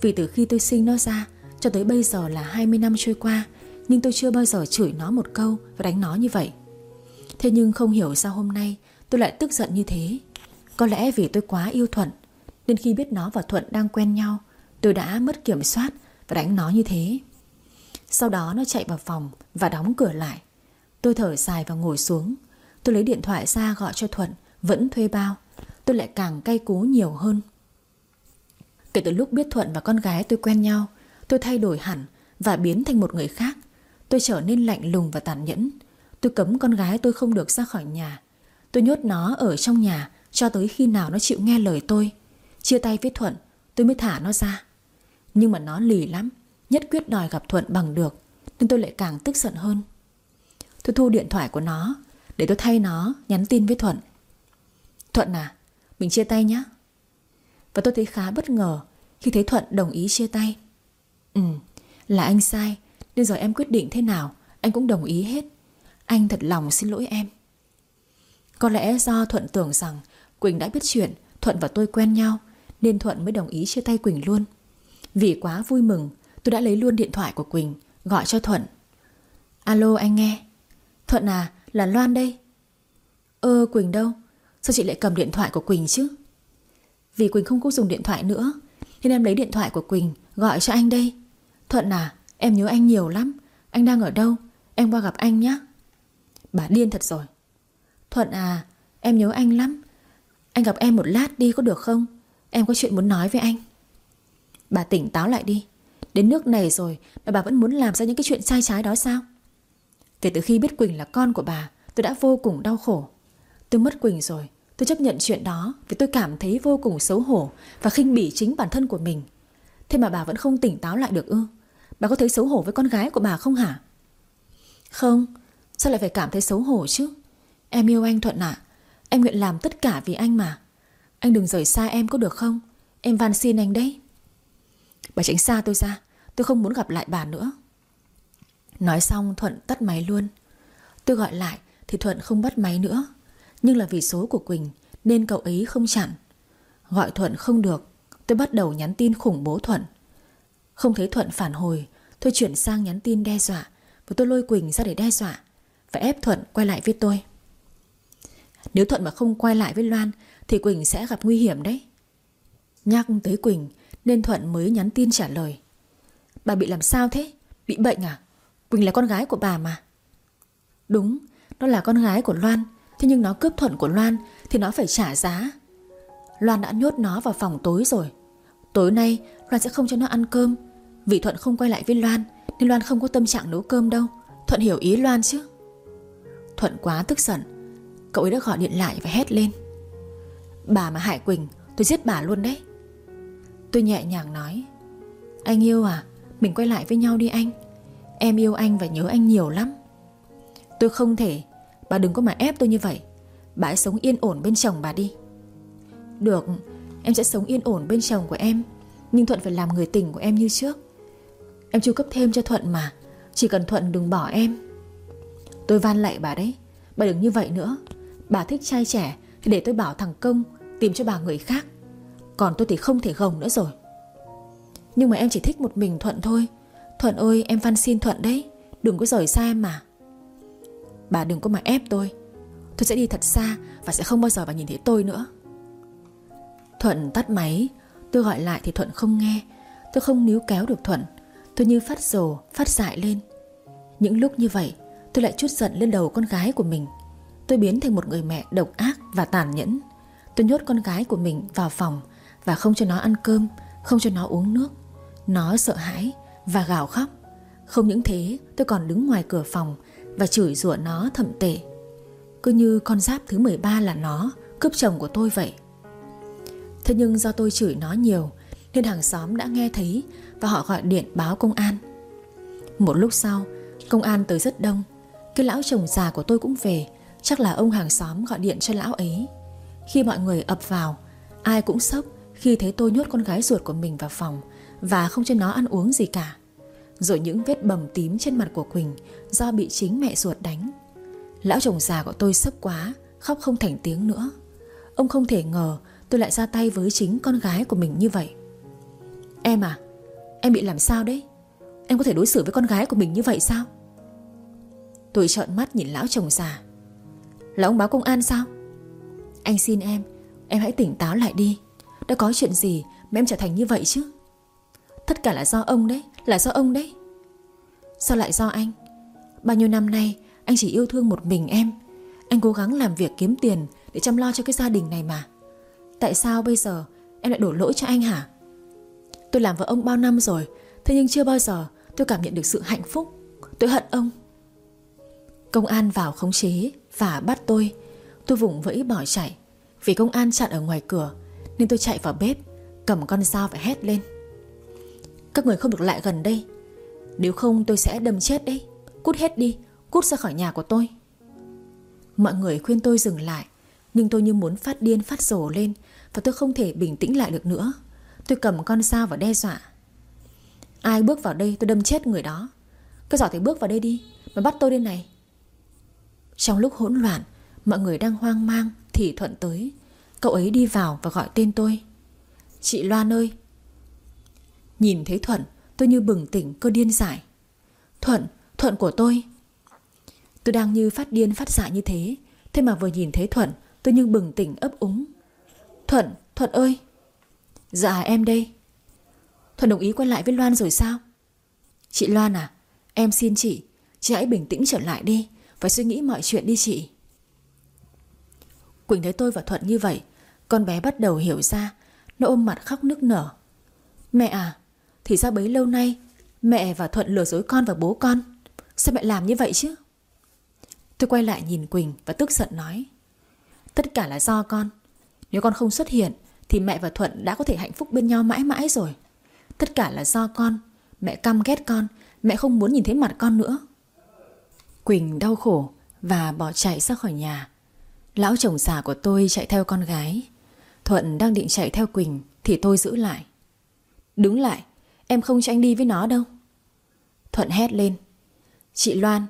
Vì từ khi tôi sinh nó ra, Cho tới bây giờ là 20 năm trôi qua, Nhưng tôi chưa bao giờ chửi nó một câu Và đánh nó như vậy. Thế nhưng không hiểu sao hôm nay tôi lại tức giận như thế. Có lẽ vì tôi quá yêu Thuận, Nên khi biết nó và Thuận đang quen nhau, Tôi đã mất kiểm soát Và đánh nó như thế. Sau đó nó chạy vào phòng Và đóng cửa lại. Tôi thở dài và ngồi xuống. Tôi lấy điện thoại ra gọi cho Thuận, Vẫn thuê bao. Tôi lại càng cay cú nhiều hơn. Kể từ lúc biết Thuận và con gái tôi quen nhau, Tôi thay đổi hẳn Và biến thành một người khác. Tôi trở nên lạnh lùng và tàn nhẫn. Tôi cấm con gái tôi không được ra khỏi nhà. Tôi nhốt nó ở trong nhà Cho tới khi nào nó chịu nghe lời tôi. Chia tay với Thuận, Tôi mới thả nó ra. Nhưng mà nó lì lắm, Nhất quyết đòi gặp Thuận bằng được, Nên tôi lại càng tức giận hơn. Tôi thu điện thoại của nó để tôi thay nó, nhắn tin với Thuận. Thuận à Mình chia tay nhé Và tôi thấy khá bất ngờ Khi thấy Thuận đồng ý chia tay. Ừ là anh sai, Nên giờ em quyết định thế nào, Anh cũng đồng ý hết. Anh thật lòng xin lỗi em. Có lẽ do Thuận tưởng rằng Quỳnh đã biết chuyện, Thuận và tôi quen nhau, Nên Thuận mới đồng ý chia tay Quỳnh luôn. Vì quá vui mừng, Tôi đã lấy luôn điện thoại của Quỳnh, Gọi cho Thuận. Alo, anh nghe. Thuận à là Loan đây. Ơ, Quỳnh đâu? Sao chị lại cầm điện thoại của Quỳnh chứ? Vì Quỳnh không có dùng điện thoại nữa, Nên em lấy điện thoại của Quỳnh Gọi cho anh đây. Thuận à em nhớ anh nhiều lắm. Anh đang ở đâu? Em qua gặp anh nhé Bà điên thật rồi. Thuận à em nhớ anh lắm. Anh gặp em một lát đi có được không? Em có chuyện muốn nói với anh. Bà tỉnh táo lại đi. Đến nước này rồi mà bà vẫn muốn làm ra những cái chuyện sai trái đó sao? Kể từ khi biết Quỳnh là con của bà, Tôi đã vô cùng đau khổ. Tôi mất Quỳnh rồi, Tôi chấp nhận chuyện đó Vì tôi cảm thấy vô cùng xấu hổ Và khinh bỉ chính bản thân của mình. Thế mà bà vẫn không tỉnh táo lại được ư? Bà có thấy xấu hổ với con gái của bà không hả? Không, Sao lại phải cảm thấy xấu hổ chứ? Em yêu anh Thuận ạ. Em nguyện làm tất cả vì anh mà. Anh đừng rời xa em có được không? Em van xin anh đấy. Bà tránh xa tôi ra, Tôi không muốn gặp lại bà nữa. Nói xong Thuận tắt máy luôn. Tôi gọi lại thì Thuận không bắt máy nữa. Nhưng là vì số của Quỳnh Nên cậu ấy không chặn. Gọi Thuận không được, Tôi bắt đầu nhắn tin khủng bố Thuận. Không thấy Thuận phản hồi, Tôi chuyển sang nhắn tin đe dọa Và tôi lôi Quỳnh ra để đe dọa Và ép Thuận quay lại với tôi. Nếu Thuận mà không quay lại với Loan Thì Quỳnh sẽ gặp nguy hiểm đấy. Nhắc tới Quỳnh Nên Thuận mới nhắn tin trả lời. Bà bị làm sao thế? Bị bệnh à? Quỳnh là con gái của bà mà. Đúng, nó là con gái của Loan Thế nhưng nó cướp Thuận của Loan Thì nó phải trả giá. Loan đã nhốt nó vào phòng tối rồi. Tối nay Loan sẽ không cho nó ăn cơm. Vì Thuận không quay lại với Loan Nên Loan không có tâm trạng nấu cơm đâu. Thuận hiểu ý Loan chứ. Thuận quá tức giận. Cậu ấy đã gọi điện lại và hét lên. Bà mà hại Quỳnh Tôi giết bà luôn đấy. Tôi nhẹ nhàng nói. Anh yêu à Mình quay lại với nhau đi anh. Em yêu anh và nhớ anh nhiều lắm. Tôi không thể, Bà đừng có mà ép tôi như vậy. Bà hãy sống yên ổn bên chồng bà đi. Được, Em sẽ sống yên ổn bên chồng của em, Nhưng Thuận phải làm người tình của em như trước. Em chu cấp thêm cho Thuận mà, Chỉ cần Thuận đừng bỏ em. Tôi van lạy bà đấy, Bà đừng như vậy nữa. Bà thích trai trẻ, Thì để tôi bảo thằng Công Tìm cho bà người khác. Còn tôi thì không thể gồng nữa rồi. Nhưng mà em chỉ thích một mình Thuận thôi. Thuận ơi em van xin Thuận đấy. Đừng có rời xa em mà. Bà đừng có mà ép tôi. Tôi sẽ đi thật xa Và sẽ không bao giờ bà nhìn thấy tôi nữa. Thuận tắt máy. Tôi gọi lại thì Thuận không nghe. Tôi không níu kéo được Thuận. Tôi như phát rồ, phát dại lên. Những lúc như vậy Tôi lại chút giận lên đầu con gái của mình. Tôi biến thành một người mẹ độc ác và tàn nhẫn. Tôi nhốt con gái của mình vào phòng Và không cho nó ăn cơm Không cho nó uống nước. Nó sợ hãi và gào khóc. Không những thế, tôi còn đứng ngoài cửa phòng Và chửi rủa nó thậm tệ. Cứ như con giáp thứ 13 là nó, Cướp chồng của tôi vậy. Thế nhưng do tôi chửi nó nhiều, Nên hàng xóm đã nghe thấy Và họ gọi điện báo công an. Một lúc sau, Công an tới rất đông. Cái lão chồng già của tôi cũng về, Chắc là ông hàng xóm gọi điện cho lão ấy. Khi mọi người ập vào, Ai cũng sốc khi thấy tôi nhốt con gái ruột của mình vào phòng Và không cho nó ăn uống gì cả. Rồi những vết bầm tím trên mặt của Quỳnh Do bị chính mẹ ruột đánh. Lão chồng già của tôi sốc quá, Khóc không thành tiếng nữa. Ông không thể ngờ tôi lại ra tay với chính con gái của mình như vậy. Em à Em bị làm sao đấy? Em có thể đối xử với con gái của mình như vậy sao? Tôi trợn mắt nhìn lão chồng già. Là ông báo công an sao? Anh xin em Em hãy tỉnh táo lại đi. Đã có chuyện gì mà em trở thành như vậy chứ? Tất cả là do ông đấy. Là do ông đấy. Sao lại do anh? Bao nhiêu năm nay, anh chỉ yêu thương một mình em. Anh cố gắng làm việc kiếm tiền Để chăm lo cho cái gia đình này mà. Tại sao bây giờ em lại đổ lỗi cho anh hả? Tôi làm vợ ông bao năm rồi, Thế nhưng chưa bao giờ tôi cảm nhận được sự hạnh phúc. Tôi hận ông. Công an vào khống chế Và bắt tôi. Tôi vùng vẫy bỏ chạy. Vì công an chặn ở ngoài cửa, Nên tôi chạy vào bếp, Cầm con dao và hét lên. Các người không được lại gần đây. Nếu không, tôi sẽ đâm chết đấy. Cút hết đi, Cút ra khỏi nhà của tôi. Mọi người khuyên tôi dừng lại, Nhưng tôi như muốn phát điên, phát rổ lên, Và tôi không thể bình tĩnh lại được nữa. Tôi cầm con dao và đe dọa. Ai bước vào đây, tôi đâm chết người đó. Cái giỏ thì bước vào đây đi, Mà bắt tôi đây này. Trong lúc hỗn loạn, Mọi người đang hoang mang, Thì Thuận tới. Cậu ấy đi vào và gọi tên tôi. Chị Loan ơi Nhìn thấy Thuận Tôi như bừng tỉnh cơ điên dại. Thuận, Thuận của tôi. Tôi đang như phát điên phát dại như thế. Thế mà vừa nhìn thấy Thuận Tôi như bừng tỉnh ấp úng. Thuận, Thuận ơi. Dạ em đây. Thuận đồng ý quay lại với Loan rồi sao? Chị Loan à Em xin chị. Chị hãy bình tĩnh trở lại đi. Phải suy nghĩ mọi chuyện đi chị. Quỳnh thấy tôi và Thuận như vậy Con bé bắt đầu hiểu ra. Nó ôm mặt khóc nức nở. Mẹ à thì ra bấy lâu nay Mẹ và Thuận lừa dối con và bố con? Sao mẹ làm như vậy chứ? Tôi quay lại nhìn Quỳnh và tức giận nói, Tất cả là do con. Nếu con không xuất hiện Thì mẹ và Thuận đã có thể hạnh phúc bên nhau mãi mãi rồi. Tất cả là do con. Mẹ căm ghét con. Mẹ không muốn nhìn thấy mặt con nữa. Quỳnh đau khổ Và bỏ chạy ra khỏi nhà. Lão chồng già của tôi chạy theo con gái. Thuận đang định chạy theo Quỳnh Thì tôi giữ lại. Đứng lại Em không cho anh đi với nó đâu. Thuận hét lên. Chị Loan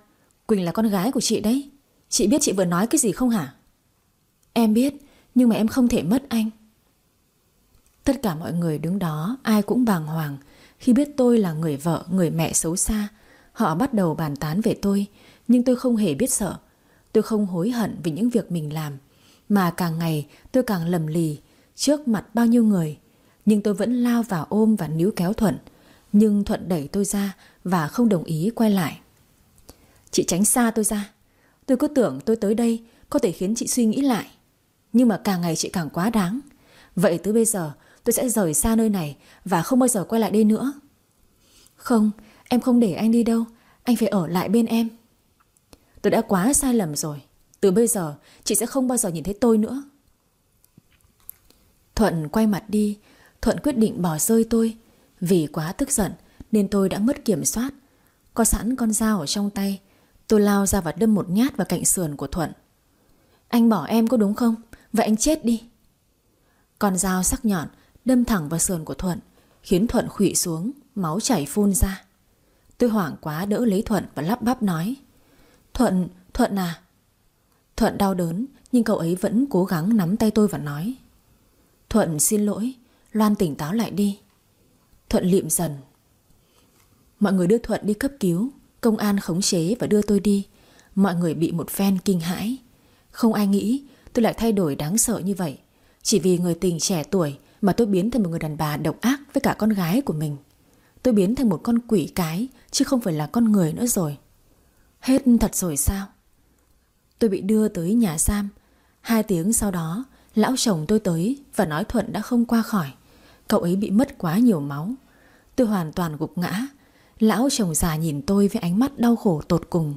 Quỳnh là con gái của chị đấy. Chị biết chị vừa nói cái gì không hả? Em biết Nhưng mà em không thể mất anh. Tất cả mọi người đứng đó Ai cũng bàng hoàng. Khi biết tôi là người vợ, người mẹ xấu xa Họ bắt đầu bàn tán về tôi. Nhưng tôi không hề biết sợ. Tôi không hối hận vì những việc mình làm Mà càng ngày tôi càng lầm lì Trước mặt bao nhiêu người. Nhưng tôi vẫn lao vào ôm và níu kéo Thuận. Nhưng Thuận đẩy tôi ra Và không đồng ý quay lại. Chị tránh xa tôi ra. Tôi cứ tưởng tôi tới đây Có thể khiến chị suy nghĩ lại. Nhưng mà càng ngày chị càng quá đáng. Vậy từ bây giờ tôi sẽ rời xa nơi này Và không bao giờ quay lại đây nữa. Không, Em không để anh đi đâu. Anh phải ở lại bên em. Tôi đã quá sai lầm rồi. Từ bây giờ chị sẽ không bao giờ nhìn thấy tôi nữa. Thuận quay mặt đi Thuận quyết định bỏ rơi tôi. Vì quá tức giận Nên tôi đã mất kiểm soát. Có sẵn con dao ở trong tay Tôi lao ra và đâm một nhát vào cạnh sườn của Thuận. Anh bỏ em có đúng không? Vậy anh chết đi. Con dao sắc nhọn đâm thẳng vào sườn của Thuận Khiến Thuận khủy xuống Máu chảy phun ra. Tôi hoảng quá đỡ lấy Thuận và lắp bắp nói Thuận, Thuận à. Thuận đau đớn Nhưng cậu ấy vẫn cố gắng nắm tay tôi và nói Thuận xin lỗi Loan tỉnh táo lại đi. Thuận liệm dần. Mọi người đưa Thuận đi cấp cứu. Công an khống chế và đưa tôi đi. Mọi người bị một phen kinh hãi. Không ai nghĩ, tôi lại thay đổi đáng sợ như vậy. Chỉ vì người tình trẻ tuổi Mà tôi biến thành một người đàn bà độc ác Với cả con gái của mình. Tôi biến thành một con quỷ cái, Chứ không phải là con người nữa rồi. Hết thật rồi sao? Tôi bị đưa tới nhà giam. Hai tiếng sau đó, Lão chồng tôi tới và nói Thuận đã không qua khỏi. Cậu ấy bị mất quá nhiều máu. Tôi hoàn toàn gục ngã. Lão chồng già nhìn tôi với ánh mắt đau khổ tột cùng.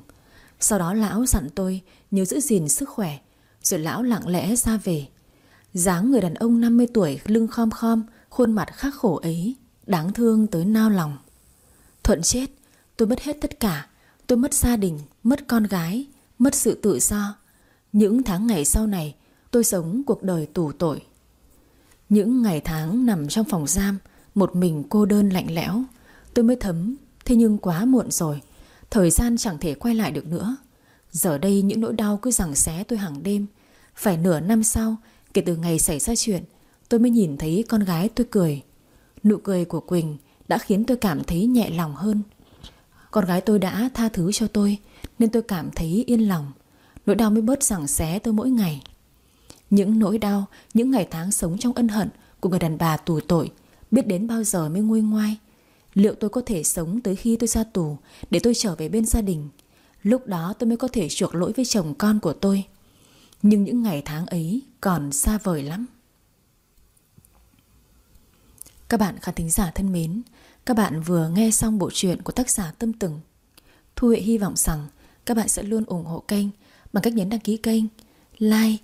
Sau đó lão dặn tôi nhớ giữ gìn sức khỏe Rồi lão lặng lẽ ra về. Dáng người đàn ông 50 tuổi lưng khom khom Khuôn mặt khắc khổ ấy Đáng thương tới nao lòng. Thuận chết Tôi mất hết tất cả. Tôi mất gia đình, mất con gái Mất sự tự do. Những tháng ngày sau này Tôi sống cuộc đời tù tội. Những ngày tháng nằm trong phòng giam, Một mình cô đơn lạnh lẽo. Tôi mới thấm, Thế nhưng quá muộn rồi. Thời gian chẳng thể quay lại được nữa. Giờ đây những nỗi đau cứ giằng xé tôi hàng đêm. Phải nửa năm sau, Kể từ ngày xảy ra chuyện, Tôi mới nhìn thấy con gái tôi cười. Nụ cười của Quỳnh đã khiến tôi cảm thấy nhẹ lòng hơn. Con gái tôi đã tha thứ cho tôi, Nên tôi cảm thấy yên lòng. Nỗi đau mới bớt giằng xé tôi mỗi ngày. Những nỗi đau Những ngày tháng sống trong ân hận Của người đàn bà tù tội Biết đến bao giờ mới nguôi ngoai. Liệu tôi có thể sống tới khi tôi ra tù Để tôi trở về bên gia đình? Lúc đó tôi mới có thể chuộc lỗi với chồng con của tôi. Nhưng những ngày tháng ấy còn xa vời lắm. Các bạn khán thính giả thân mến Các bạn vừa nghe xong bộ truyện của tác giả Tâm Từng Thu Huệ hy vọng rằng các bạn sẽ luôn ủng hộ kênh bằng cách nhấn đăng ký kênh, like,